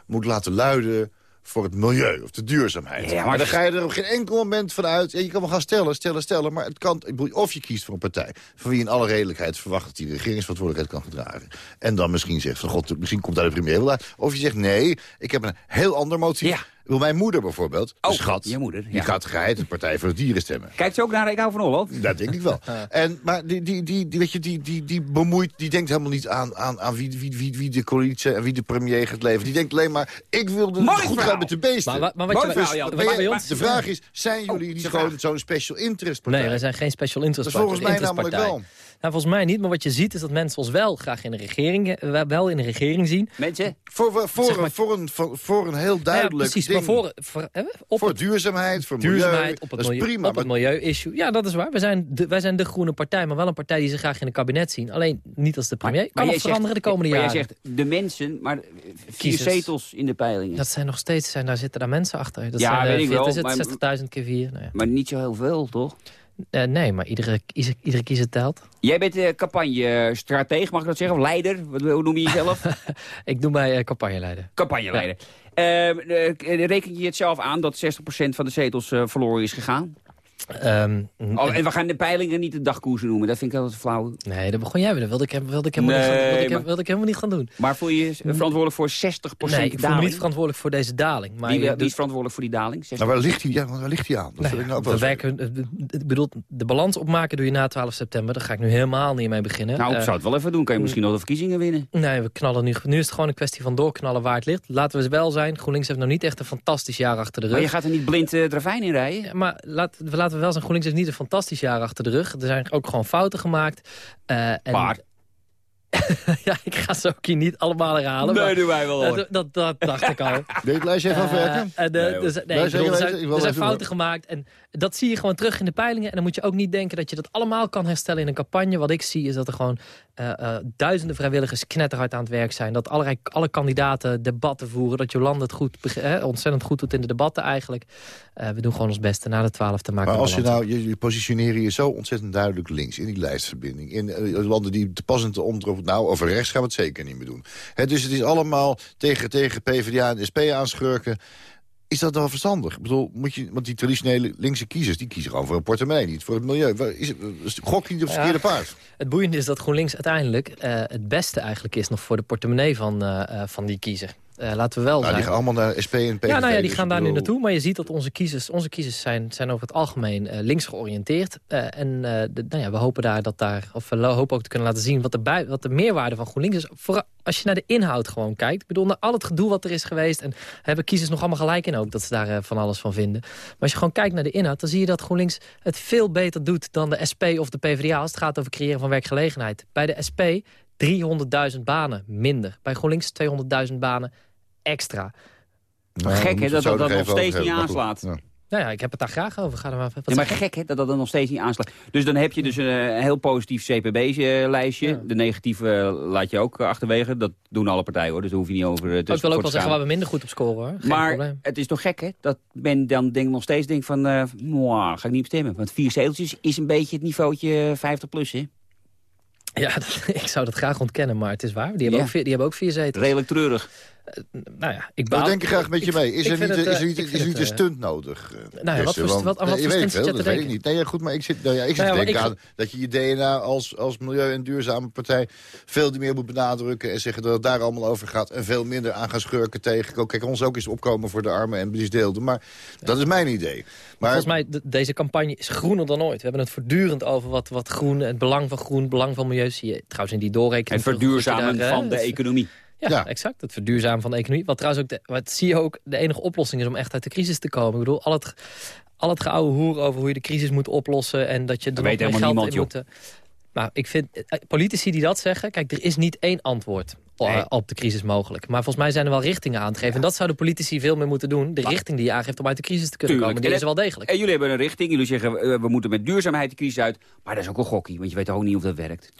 moet laten luiden voor het milieu of de duurzaamheid. Ja, maar dan dat- ga je er op geen enkel moment van uit. Ja, je kan wel gaan stellen, stellen, stellen, maar het kan, ik bedoel, of je kiest voor een partij van wie in alle redelijkheid verwacht dat die de regeringsverantwoordelijkheid kan gedragen. En dan misschien zegt van god, misschien komt daar de premier wel uit. Of je zegt nee, ik heb een heel ander motief. Ja. Bedoel, Mijn moeder bijvoorbeeld, Oh, schat, je moeder, die ja. gaat geheid de Partij voor de Dieren stemmen. Kijkt ze ook naar Ik hou van Holland? Dat denk ik wel. En, maar die, die, die, die, weet je, die, die, die bemoeit, die denkt helemaal niet aan, aan, aan wie, wie, wie, wie de coalitie en wie de premier gaat leveren. Die denkt alleen maar, ik wil de, Mooi goed verhaal. gaan met de beesten. Maar, maar wat Mooi je, bij Maar ons... de vraag is, zijn jullie Oh, niet gewoon zo'n special interest partij? Nee, wij zijn geen special interest Dat is volgens mij namelijk partij. wel. Nou, volgens mij niet, maar wat je ziet is dat mensen ons wel graag in de regering, eh, wel in de regering zien. Mensen, Voor, voor, voor, Zeg maar- voor, een, voor, voor een heel Nou ja, duidelijk precies, ding. maar voor, voor, eh, op voor het duurzaamheid, voor duurzaamheid, milieu. op het, dat is milieu, prima. op het maar- milieu-issue. Ja, dat is waar. Wij zijn, de, wij zijn de groene partij, maar wel een partij die ze graag in het kabinet zien. Alleen niet als de premier. kan nog zegt- veranderen de komende maar jaren. jij zegt de mensen, maar vier Kiezers. zetels in de peilingen. Dat zijn nog steeds, zijn, daar zitten daar mensen achter. Dat Ja, zijn, eh, weet ik wel, Wat is het, maar- 60.000 keer vier? Nou ja. Maar niet zo heel veel, toch? Eh, nee, maar iedere, iedere, iedere kiezer telt. Jij bent uh, campagne-strateeg, mag ik dat zeggen? Of leider? Wat, hoe noem je jezelf? Ik doe mij eh, campagneleider. Campagneleider. Eh, eh, reken je het zelf aan dat 60% van de zetels verloren is gegaan? Ehm, Oh, en we gaan de peilingen niet de dagkoersen noemen. Dat vind ik altijd flauw. Nee, dat begon jij weer. Dat wilde ik, hem- wilde ik, helemaal, niet, gaan, wilde ik, maar- wilde ik helemaal niet gaan doen. Maar voel je je verantwoordelijk voor 60% Nee, ik voel me niet verantwoordelijk voor deze daling. Maar wie, wie is verantwoordelijk voor die daling? 60%? Nou, waar ligt hij, ja, waar ligt hij aan? Dat ik nou ook wel we werken, ik bedoel, de balans opmaken doe je na 12 september. Daar ga ik nu helemaal niet mee beginnen. Nou, ik Eh, zou het wel even doen. Kan je misschien nog de verkiezingen winnen? Nee, we knallen nu. Nu is het gewoon een kwestie van doorknallen waar het ligt. Laten we het wel zijn. GroenLinks heeft nog niet echt een fantastisch jaar achter de rug. Maar je gaat er niet blind uh, ravijn in rijden? Ja, maar laat, we laten we wel zijn. GroenLinks heeft niet een fantastisch jaar achter de rug. Er zijn ook gewoon fouten gemaakt. Eh, en, Waar? ja, ik ga ze ook hier niet allemaal herhalen. Nee, maar- doen wij wel, Eh, hoor. dat, dat dacht ik al. Wil je het lijstje even Eh, afwerken? en, eh, Nee, er zijn- nee, er zijn, er zijn fouten gemaakt. En dat zie je gewoon terug in de peilingen. En dan moet je ook niet denken dat je dat allemaal kan herstellen in een campagne. Wat ik zie is dat er gewoon eh, eh, duizenden vrijwilligers knetterhard aan het werk zijn. Dat allerlei, alle kandidaten debatten voeren. Dat Jolande het goed, eh, ontzettend goed doet in de debatten eigenlijk. Eh, we doen gewoon ons beste na de twaalf te maken. Maar als je nou, je, je positioneren je zo ontzettend duidelijk links in die lijstverbinding. In landen die te pas en te nou over rechts gaan we het zeker niet meer doen. Dus het is allemaal tegen, tegen PvdA en SP aanschurken. Is dat wel verstandig? Ik bedoel, moet je, want die traditionele linkse kiezers, die kiezen gewoon voor een portemonnee, niet voor het milieu. Is, het- gok niet op het Ja. verkeerde paard? Het boeiende is dat GroenLinks uiteindelijk eh, het beste eigenlijk is nog voor de portemonnee van, eh, eh, van die kiezer. Eh, laten we wel Nou, die gaan allemaal naar SP en PVV. Ja, nou ja, die dus gaan ik daar nu naartoe. Maar je ziet dat onze kiezers, onze kiezers zijn, zijn over het algemeen eh, links georiënteerd. Eh, en de- nou ja, we hopen daar dat daar, of we hopen ook te kunnen laten zien wat de, bui- wat de meerwaarde van GroenLinks is. Vooral als je naar de inhoud gewoon kijkt. Ik bedoel, naar al het gedoe wat er is geweest. En hebben kiezers nog allemaal gelijk in ook dat ze daar van alles van vinden. Maar als je gewoon kijkt naar de inhoud, dan zie je dat GroenLinks het veel beter doet dan de SP of de PvdA. Als het gaat over creëren van werkgelegenheid. Bij de SP 300.000 banen minder. Bij GroenLinks 200.000 banen extra. Nou, gek, hè, dat het zo dat nog steeds niet hebben, aanslaat. goed, ja. Nou ja, ik heb het daar graag over. Ga er maar Ja, maar gek hè, dat dat dan nog steeds niet aanslaat. Dus dan heb je dus een eh, heel positief CPB-lijstje. De negatieve eh, laat je ook eh, achterwege. Dat doen alle partijen hoor, dus daar hoef je niet over te ik wil ook wel te zeggen waar we minder goed op scoren hoor. Geen Maar probleem. het is toch gek, hè? Dat men dan denk, nog steeds denkt van... mwah, ga ik niet op stemmen. Want vier zeteltjes is een beetje het niveautje 50 plus, hè? Ja, dat- ik zou dat graag ontkennen, maar het is waar. Die hebben, Ja. ook, vier, die hebben ook vier zetels. Redelijk treurig. Nou ja, ik We baal- denken graag met je mee. Is er niet, het, is eh, er niet, is er niet een eh, stunt nodig? eh, Nou ja, wat voor- Want- wat- aan wat voor je weet stunt zit veel, je dat te weet ik denken? niet. Nee, ja, goed, maar ik zit, nou ja, ik zit Nou ja, te denken ik- aan dat je je DNA als, als milieu- en duurzame partij veel meer moet benadrukken en zeggen dat het daar allemaal over gaat en veel minder aan gaan schurken tegen. Kijk, ons ook eens opkomen voor de armen en misdeelden. Maar dat is mijn idee. Maar Volgens mij, de- deze campagne is groener dan ooit. We hebben het voortdurend over wat, wat groen, het belang van groen, het belang van milieu. Zie je trouwens in die doorrekening. Het verduurzamen daar, eh, van de economie. Ja, Ja. exact. Het verduurzamen van de economie. Wat trouwens ook, de, wat zie je ook, de enige oplossing is om echt uit de crisis te komen. Ik bedoel, al het, al het geouwe hoer over hoe je de crisis moet oplossen... en dat je er weet helemaal geld niemand, in moet... eh, Nou, ik vind, eh, politici die dat zeggen... Kijk, er is niet één antwoord eh, Nee. op de crisis mogelijk. Maar volgens mij zijn er wel richtingen aan te geven. En dat zouden politici veel meer moeten doen. De richting die je aangeeft om uit de crisis te kunnen Tuurlijk. komen. Die En is wel degelijk. En jullie hebben een richting. Jullie zeggen, eh, we moeten met duurzaamheid de crisis uit. Maar dat is ook een gokkie, want je weet ook niet of dat werkt.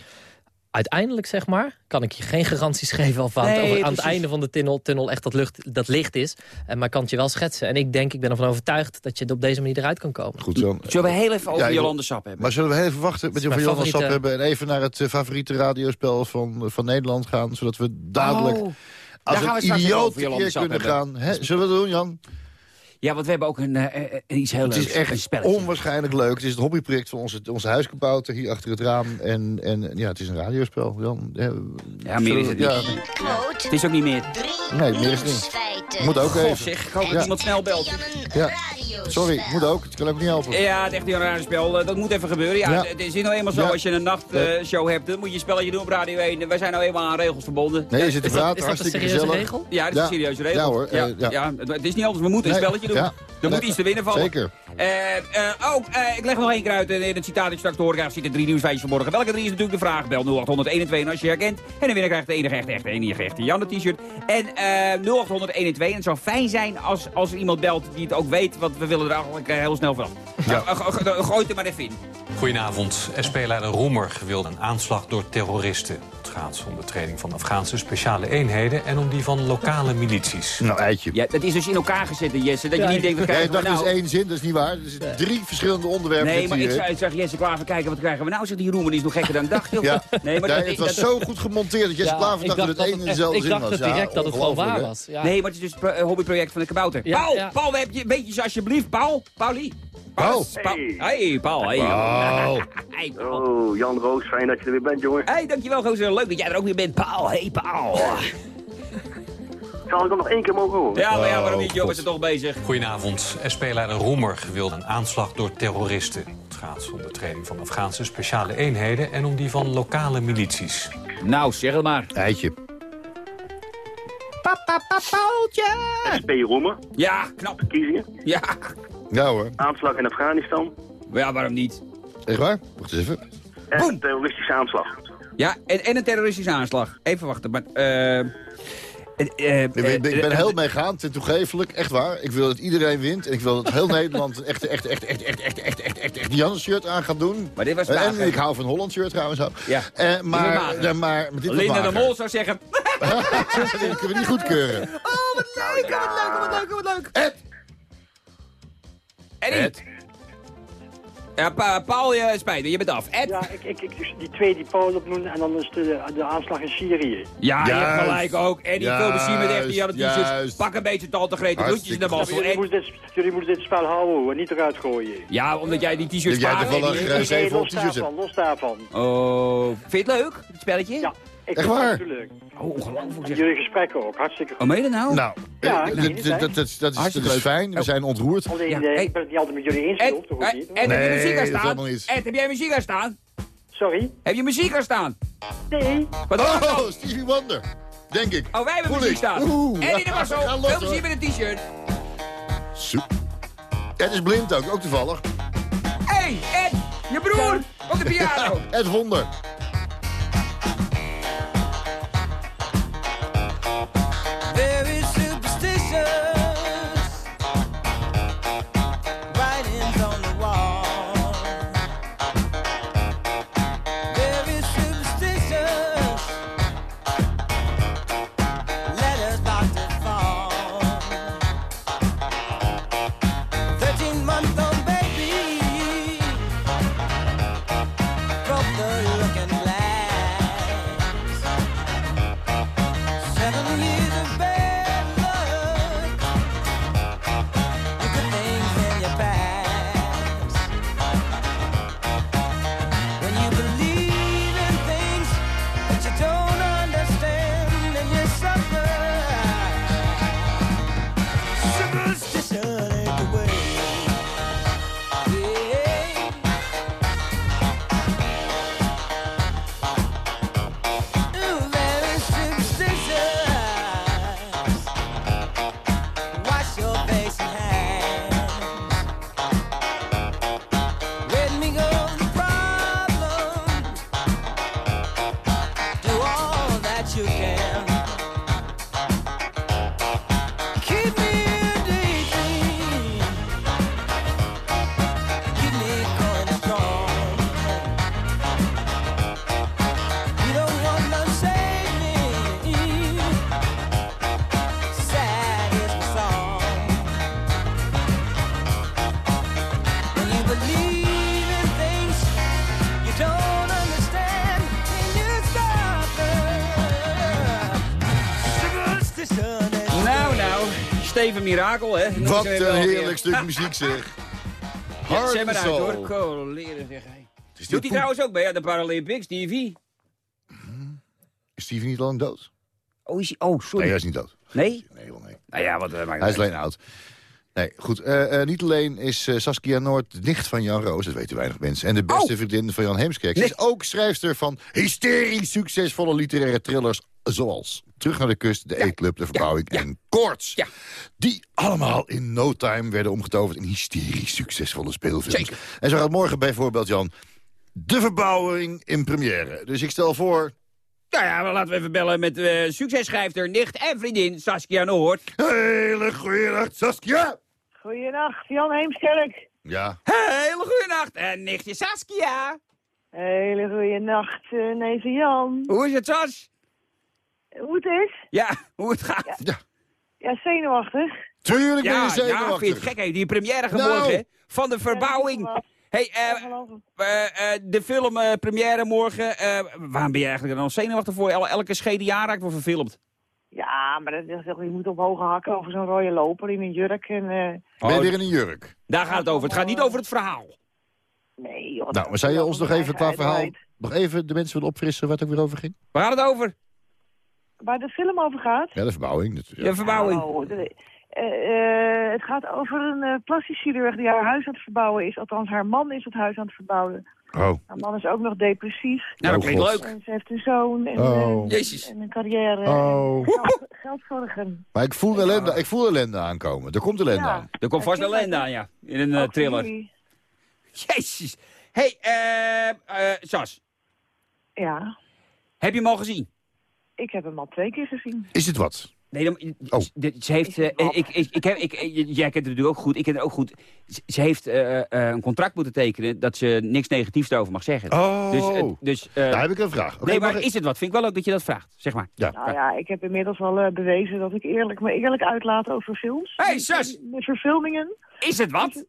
Uiteindelijk, zeg maar, kan ik je geen garanties geven of aan, Nee, of aan het einde van de tunnel, tunnel echt dat, lucht, dat licht is. Eh, maar ik kan het je wel schetsen. En ik denk, ik ben ervan overtuigd dat je op deze manier eruit kan komen. goed, Jan. Zullen we heel even over Ja, Jolande Sap hebben? Maar zullen we heel even wachten met je Jan van Sap hebben... en even naar het eh, favoriete radiospel van, van Nederland gaan... zodat we dadelijk Oh, als daar gaan we idioot over Jolande kunnen hebben. gaan. Hè? Zullen we dat doen, Jan? Ja, want we hebben ook een, eh, eh, iets heel Het leuks. is echt spelletje. onwaarschijnlijk leuk. Het is het hobbyproject van onze, onze huiskabouter hier achter het raam. En, en ja, het is een radiospel. Jan, ja, Ja, meer is het niet. Ja, Het is ook niet meer. nee, meer is het niet. Moet ook Goh, even. zeg, ik hoop Ja. dat iemand snel belt. Ja. Sorry, moet ook. Het kan ook niet helpen. Ja, het echte radiospel, eh, dat moet even gebeuren. Ja, Ja. Het is nou eenmaal zo, Ja. als je een nachtshow hebt, dan moet je een spelletje doen op Radio 1. Wij zijn nou eenmaal aan regels verbonden. Nee, je zit te Is dat, praten, is dat een hartstikke serieuze gezellig. regel? Ja, dat is Ja. een serieuze regel. Ja, hoor, Ja, eh, ja. ja, het is niet anders, we moeten een spelletje doen. Ja. Er moet iets te winnen vallen. Zeker. Eh, eh, oh, eh, ik leg nog één keer uit in het citaat dat je straks te horen krijgt. zitten drie nieuwsfeitjes vanmorgen. Welke drie is natuurlijk de vraag? Bel 0800 en als je herkent. En de winnaar krijgt de enige echte, echte, enige echte Janne t-shirt. En eh 0800 En het zou fijn zijn als, als er iemand belt die het ook weet. Want we willen er eigenlijk heel snel go- go- gooi het er maar even in. Goedenavond. SP-leider Roemer wil een aanslag door terroristen. Het gaat om de training van Afghaanse speciale eenheden... en om die van lokale milities. Nou, eitje. Ja, dat is dus in elkaar gezet, Jesse. Dat je Ja, niet denkt, we dacht dus nou? één zin, dat is niet waar. Er zitten drie verschillende onderwerpen. Nee, maar ik zag, ik zag Jesse Klaver kijken, wat krijgen we nou? Zegt die Roemer, die is nog gekker dan ik dacht, joh. Ja. Nee, maar Ja, dat, het was dat- zo goed gemonteerd dat Jesse Ja, Klaver ik dacht dat het dat één en dezelfde Ik zin dacht was. het Ja, direct dat het gewoon waar was. Ja. Nee, maar het is dus eh, hobbyproject van de kabouter. Paul. Paul, heb je alsjeblieft. Paul, Paulie. Paul. Paul. Hey, Paul. Hey. Paul. Hey, Paul. Oh, Jan Roos, fijn dat je er weer bent, jongen. Hey, dankjewel, gozer. Leuk dat jij er ook weer bent. Paul, hey, Paul. Zal ik hem nog één keer mogen horen? Ja, maar ja, waarom Oh, niet, joh? We God. zijn toch bezig. Goedenavond. SP-leider Roemer wil een aanslag door terroristen. Het gaat om de training van Afghaanse speciale eenheden... en om die van lokale milities. Nou, zeg het maar. Eitje. Papa. SP Roemer, Ja, knap. verkiezingen, Ja. Ja hoor. aanslag in Afghanistan Ja, waarom niet? Echt waar? Wacht eens even. en een terroristische aanslag. Ja, en, en een terroristische aanslag. Even wachten, maar... eh, eh, Ik ben, ik ben- eh, heel meegaand en toegeeflijk, echt waar. Ik wil dat iedereen wint. En ik wil dat heel Nederland een echte, echte, echte, echte, echte, echte, echte, echte, echte, echte Jannes shirt aan gaat doen. Maar dit was en ik hou van Holland shirt trouwens ook. Ja. Maar, maar, maar dit Linda de. Mol zou zeggen... Dit kunnen we niet goedkeuren. Oh, wat leuk, wat leuk, wat leuk, wat leuk. Ed! Eddie. Ed. Ja, pa, Paul, je spijt me, je bent af. Ed. Ja, ik, ik, ik, die twee die Paul opnoemde en dan is de, de aanslag in Syrië. Ja, je hebt gelijk ook. Eddie, veel plezier met echte Janne Juist, t-shirts. Pak een beetje tante Grete groetjes in de wassel. Jullie En- moeten, dit, jullie moeten dit spel houden en niet eruit gooien. Ja, omdat jij die t-shirts Dat jij spaart, toevallig, Eddie. eh, Nee, zeven los op t-shirts daarvan, los daarvan. Oh, vind je het leuk, het spelletje? Ja, ik Echt het waar? natuurlijk. Oh, ongelooflijk jullie gesprekken ook, hartstikke Oh, goed. meen je dat nou? Nou, Ja, eh, dat, dat, dat, dat is- dat fijn. We zijn ontroerd. Alleen, Ja, eh, hey. ik ben het niet altijd met jullie eens, Ed, geloof, toch ook Ed, niet? heb je muziek aan staan? niet. Ed, heb jij muziek aan staan? Sorry? Heb je muziek aan staan? Nee. Wat dan? Oh, Stevie Wonder. Denk ik. Oh, wij hebben Voel muziek ik. staan. Oeh. Eddie de Ga los, veel plezier met een t-shirt. Soep. Ed is blind ook, ook toevallig. Hé, hey, Ed, je broer, op de piano. Ed Wonder. Mirakel, hè. Wat een heerlijk stuk muziek zeg. Hard zet maar and uit, soul. hoor. Coleren, zeg hij. Doet hij trouwens ook bij aan de Paralympics, Stevie? Is Stevie niet lang dood? Oh, is hij... Oh, sorry. Nee, hij is niet dood. Nee? Nee, wel nee. Nou ja, wat... maakt Hij is alleen oud. Nee, goed. eh, eh, niet alleen is Saskia Noord de nicht van Jan Roos, dat weten weinig mensen. En de beste Oh. vriendin van Jan Heemskerk. Nee. is ook schrijfster van hysterisch succesvolle literaire thrillers zoals Terug naar de Kust, De Eetclub, De Verbouwing en Koorts. Ja. Die allemaal in no time werden omgetoverd in hysterisch succesvolle speelfilms. Zeker. En zo gaat morgen bijvoorbeeld, Jan, De Verbouwing in première. Dus ik stel voor... Nou ja, maar laten we even bellen met eh successchrijfster, nicht en vriendin Saskia Noord. Hele goeiedag, Saskia! Goeienacht, Jan Heemskerk. Ja, Hele goede nacht. En nichtje Saskia. Hele goeie nacht, uh, neefje Jan. Hoe is het, Sas? Hoe het is? Ja, hoe het gaat. ja. Ja, zenuwachtig. Tuurlijk ben Ja, je ja, zenuwachtig. vind je het gek, hè? Die première Nou. morgen, hè? Van de verbouwing. hey, eh, eh, eh, de film eh, première morgen. eh, waarom ben je eigenlijk dan zenuwachtig voor? El- elke schede jaar raakt wordt verfilmd. Ja, maar dat je moet op hoge hakken over zo'n rode loper in een jurk. En, eh, Ben je weer in een jurk? Daar gaat het over. Het gaat niet over het verhaal. nee, joh. Nou, maar zou je ons nog even qua verhaal... nog even de mensen willen opfrissen waar het ook weer over ging? Waar gaat het over? Waar de film over gaat? Ja, de verbouwing. natuurlijk. De verbouwing. Oh, de- eh, eh, het gaat over een eh plastisch chirurg die haar huis aan het verbouwen is. Althans, haar man is het huis aan het verbouwen. Oh. Haar man is ook nog depressief. Nou, dat Oh, klinkt God. leuk. En ze heeft een zoon en, Oh. eh, Jezus. en een carrière. Oh. Geld, geldzorgen. Maar ik voel, ellende, ik voel ellende aankomen. Er komt ellende Ja. aan. Er komt vast ellende aan, ja. In een Ook voor thriller. jullie. Jezus. hey, eh, eh, Sas. Ja. Heb je hem al gezien? Ik heb hem al twee keer gezien. Is het wat? Nee, dan, Oh. ze, ze heeft, eh, ik, ik, ik heb, ik, jij kent het natuurlijk ook goed, ik ken het ook goed. Ze, ze heeft eh, eh, een contract moeten tekenen dat ze niks negatiefs erover mag zeggen. Oh. Dus, dus, eh, Daar heb ik een vraag. Oké, nee, maar is het wat? Vind ik wel leuk dat je dat vraagt, zeg maar. Ja. Nou ja, ik heb inmiddels al bewezen dat ik eerlijk, me eerlijk uitlaat over films. hey, zus! De verfilmingen. Is het wat?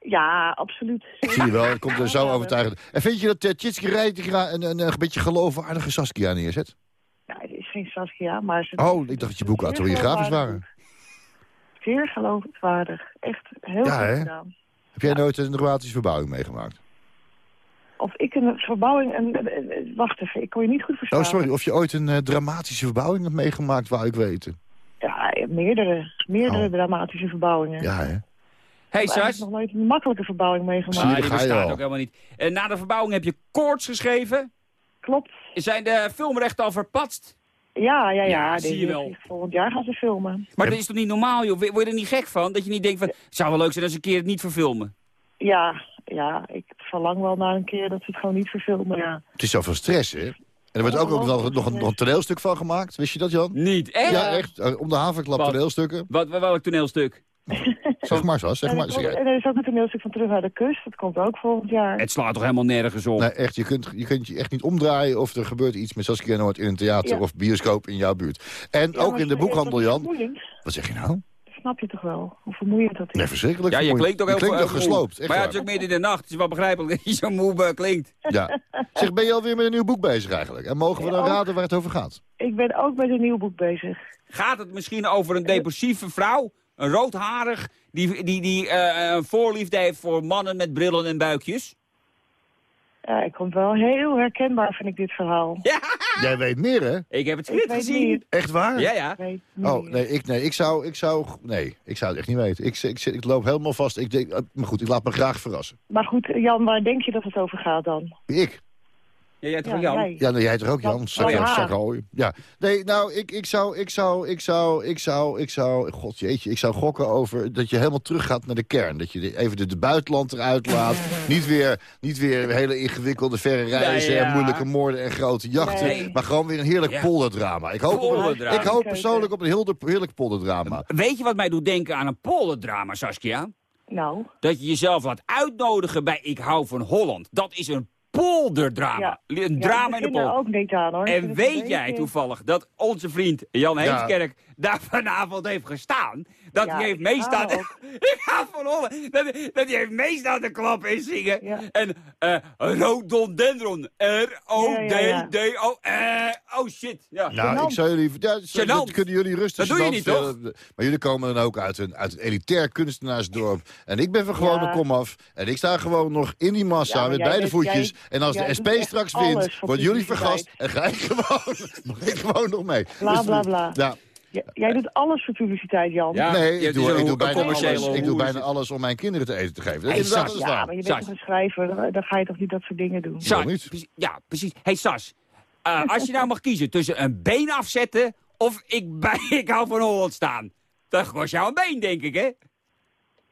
Ja, absoluut. Zie je wel, het komt er zo overtuigend. En vind je dat uh, Tjitske een, een, een beetje geloofwaardige Saskia neerzet? Geen Saskia, maar ze... Oh, ik dacht dat je boeken autobiografisch waren. Zeer geloofwaardig. Echt heel Ja, goed gedaan. Heb jij nooit een dramatische verbouwing meegemaakt? Of ik een verbouwing... Een, wacht even, ik kon je niet goed verstaan. Oh, sorry. Of je ooit een eh, dramatische verbouwing hebt meegemaakt, wou ik weten. Ja, meerdere. Meerdere dramatische verbouwingen. Oh. Ja, hè? Hey, Ik heb nog nooit een makkelijke verbouwing meegemaakt. Ah, die bestaat ook helemaal niet. En na de verbouwing heb je koorts geschreven. Klopt. Zijn de filmrechten al verpatst? Ja, ja, ja. Ja, deze zie je wel. vliegt Volgend jaar gaan ze filmen. Maar dat is toch niet normaal, joh? Word je er niet gek van? Dat je niet denkt van, het zou wel leuk zijn als ze een keer het niet verfilmen. Ja, ja, ik verlang wel naar een keer dat ze het gewoon niet verfilmen, ja. Het is zoveel stress, hè? En er wordt ook, ook nog, nog, een, nog een toneelstuk van gemaakt. Wist je dat, Jan? Niet, echt? Ja, echt. Om de havenklap Wat? toneelstukken. Wat, wat, welk toneelstuk? Zeg maar, Sas. Zeg en, maar. er en er is ook een toneelstuk van Terug naar de Kust. Dat komt ook volgend jaar. Het slaat toch helemaal nergens op? Nee, echt. Je kunt, je kunt je echt niet omdraaien of er gebeurt iets met Saskia Noord in een theater Ja. of bioscoop in jouw buurt. En Ja, ook in de boekhandel, Jan. Wat zeg je nou? Snap je toch wel? Hoe vermoeiend dat is. Nee, verschrikkelijk. Ja, je vermoeiend. klinkt ook heel klinkt moe. gesloopt. Echt Maar ja, het is ook midden in de nacht. Het is wel begrijpelijk dat je zo moe eh, klinkt. Ja. Zeg, ben je alweer met een nieuw boek bezig eigenlijk? En mogen we dan ook. raden waar het over gaat? Ik ben ook met een nieuw boek bezig. Gaat het misschien over een depressieve vrouw? Een roodharig die, die, die eh, een voorliefde heeft voor mannen met brillen en buikjes? Ja, ik vond het wel heel herkenbaar, vind ik, dit verhaal. Jij weet meer, hè? Ik heb het script gezien. niet. Echt waar? Ja, ja. Oh, nee, ik, nee, ik zou, ik zou, nee, ik zou het echt niet weten. Ik, ik, ik, loop helemaal vast. Ik denk, eh, maar goed, ik laat me graag verrassen. Maar goed, Jan, waar denk je dat het over gaat dan? Ik? Ja, jij toch Ja, Jan? jij. Ja, nou, jij toch ook, Jan? Zak, ja. zak. Ja. Nee, nou, ik, ik zou, ik zou, ik zou, ik zou, ik zou, god jeetje, ik zou gokken over dat je helemaal teruggaat naar de kern. Dat je de- even de, de buitenland eruit laat. niet, weer, niet weer hele ingewikkelde verre reizen Ja, ja. en moeilijke moorden en grote jachten. Nee. Maar gewoon weer een heerlijk Ja. polderdrama. Ik hoop, Polderdrama. ik hoop persoonlijk op een heel, heerlijk polderdrama. Weet je wat mij doet denken aan een polderdrama, Saskia? Nou, Dat je jezelf laat uitnodigen bij Ik hou van Holland. Dat is een polderdrama. Ja. Een drama in de er polder. ook niet aan, hoor. En weet jij toevallig dat onze vriend Jan Ja. Heemskerk daar vanavond heeft gestaan? Dat Ja, hij heeft meestaan... ook. ik hou van. Dat, dat hij heeft meestaan te klappen en zingen. Ja. En eh rhododendron. R-O-D-D-O... eh, oh shit. Ja. Nou, ik zou jullie... Ja, zo- dat kunnen jullie rustig... Dat doe je niet, toch? Maar jullie komen dan ook uit een, uit een elitair kunstenaarsdorp. En ik ben van gewoon Ja. een komaf. En ik sta gewoon nog in die massa met beide voetjes. jij- en als de SP straks wint, worden jullie vergast. En ga ik gewoon, mag ik gewoon nog mee. Bla, Dus- bla, bla. Ja, J- jij doet alles voor publiciteit, Jan. Ja. nee, ik doe, ik een doe bijna alles, ik doe bijna alles om mijn kinderen te eten te geven. Dat Hey, is Sas. dat is Ja, maar je bent Sas. toch een schrijver, dan, ga je toch niet dat soort dingen doen? Sas, niet? Ja, precies. hey, Sas. eh, als je nou mag kiezen tussen een been afzetten... of ik bij Ik hou van Holland staan... dan kost jou een been, denk ik, hè?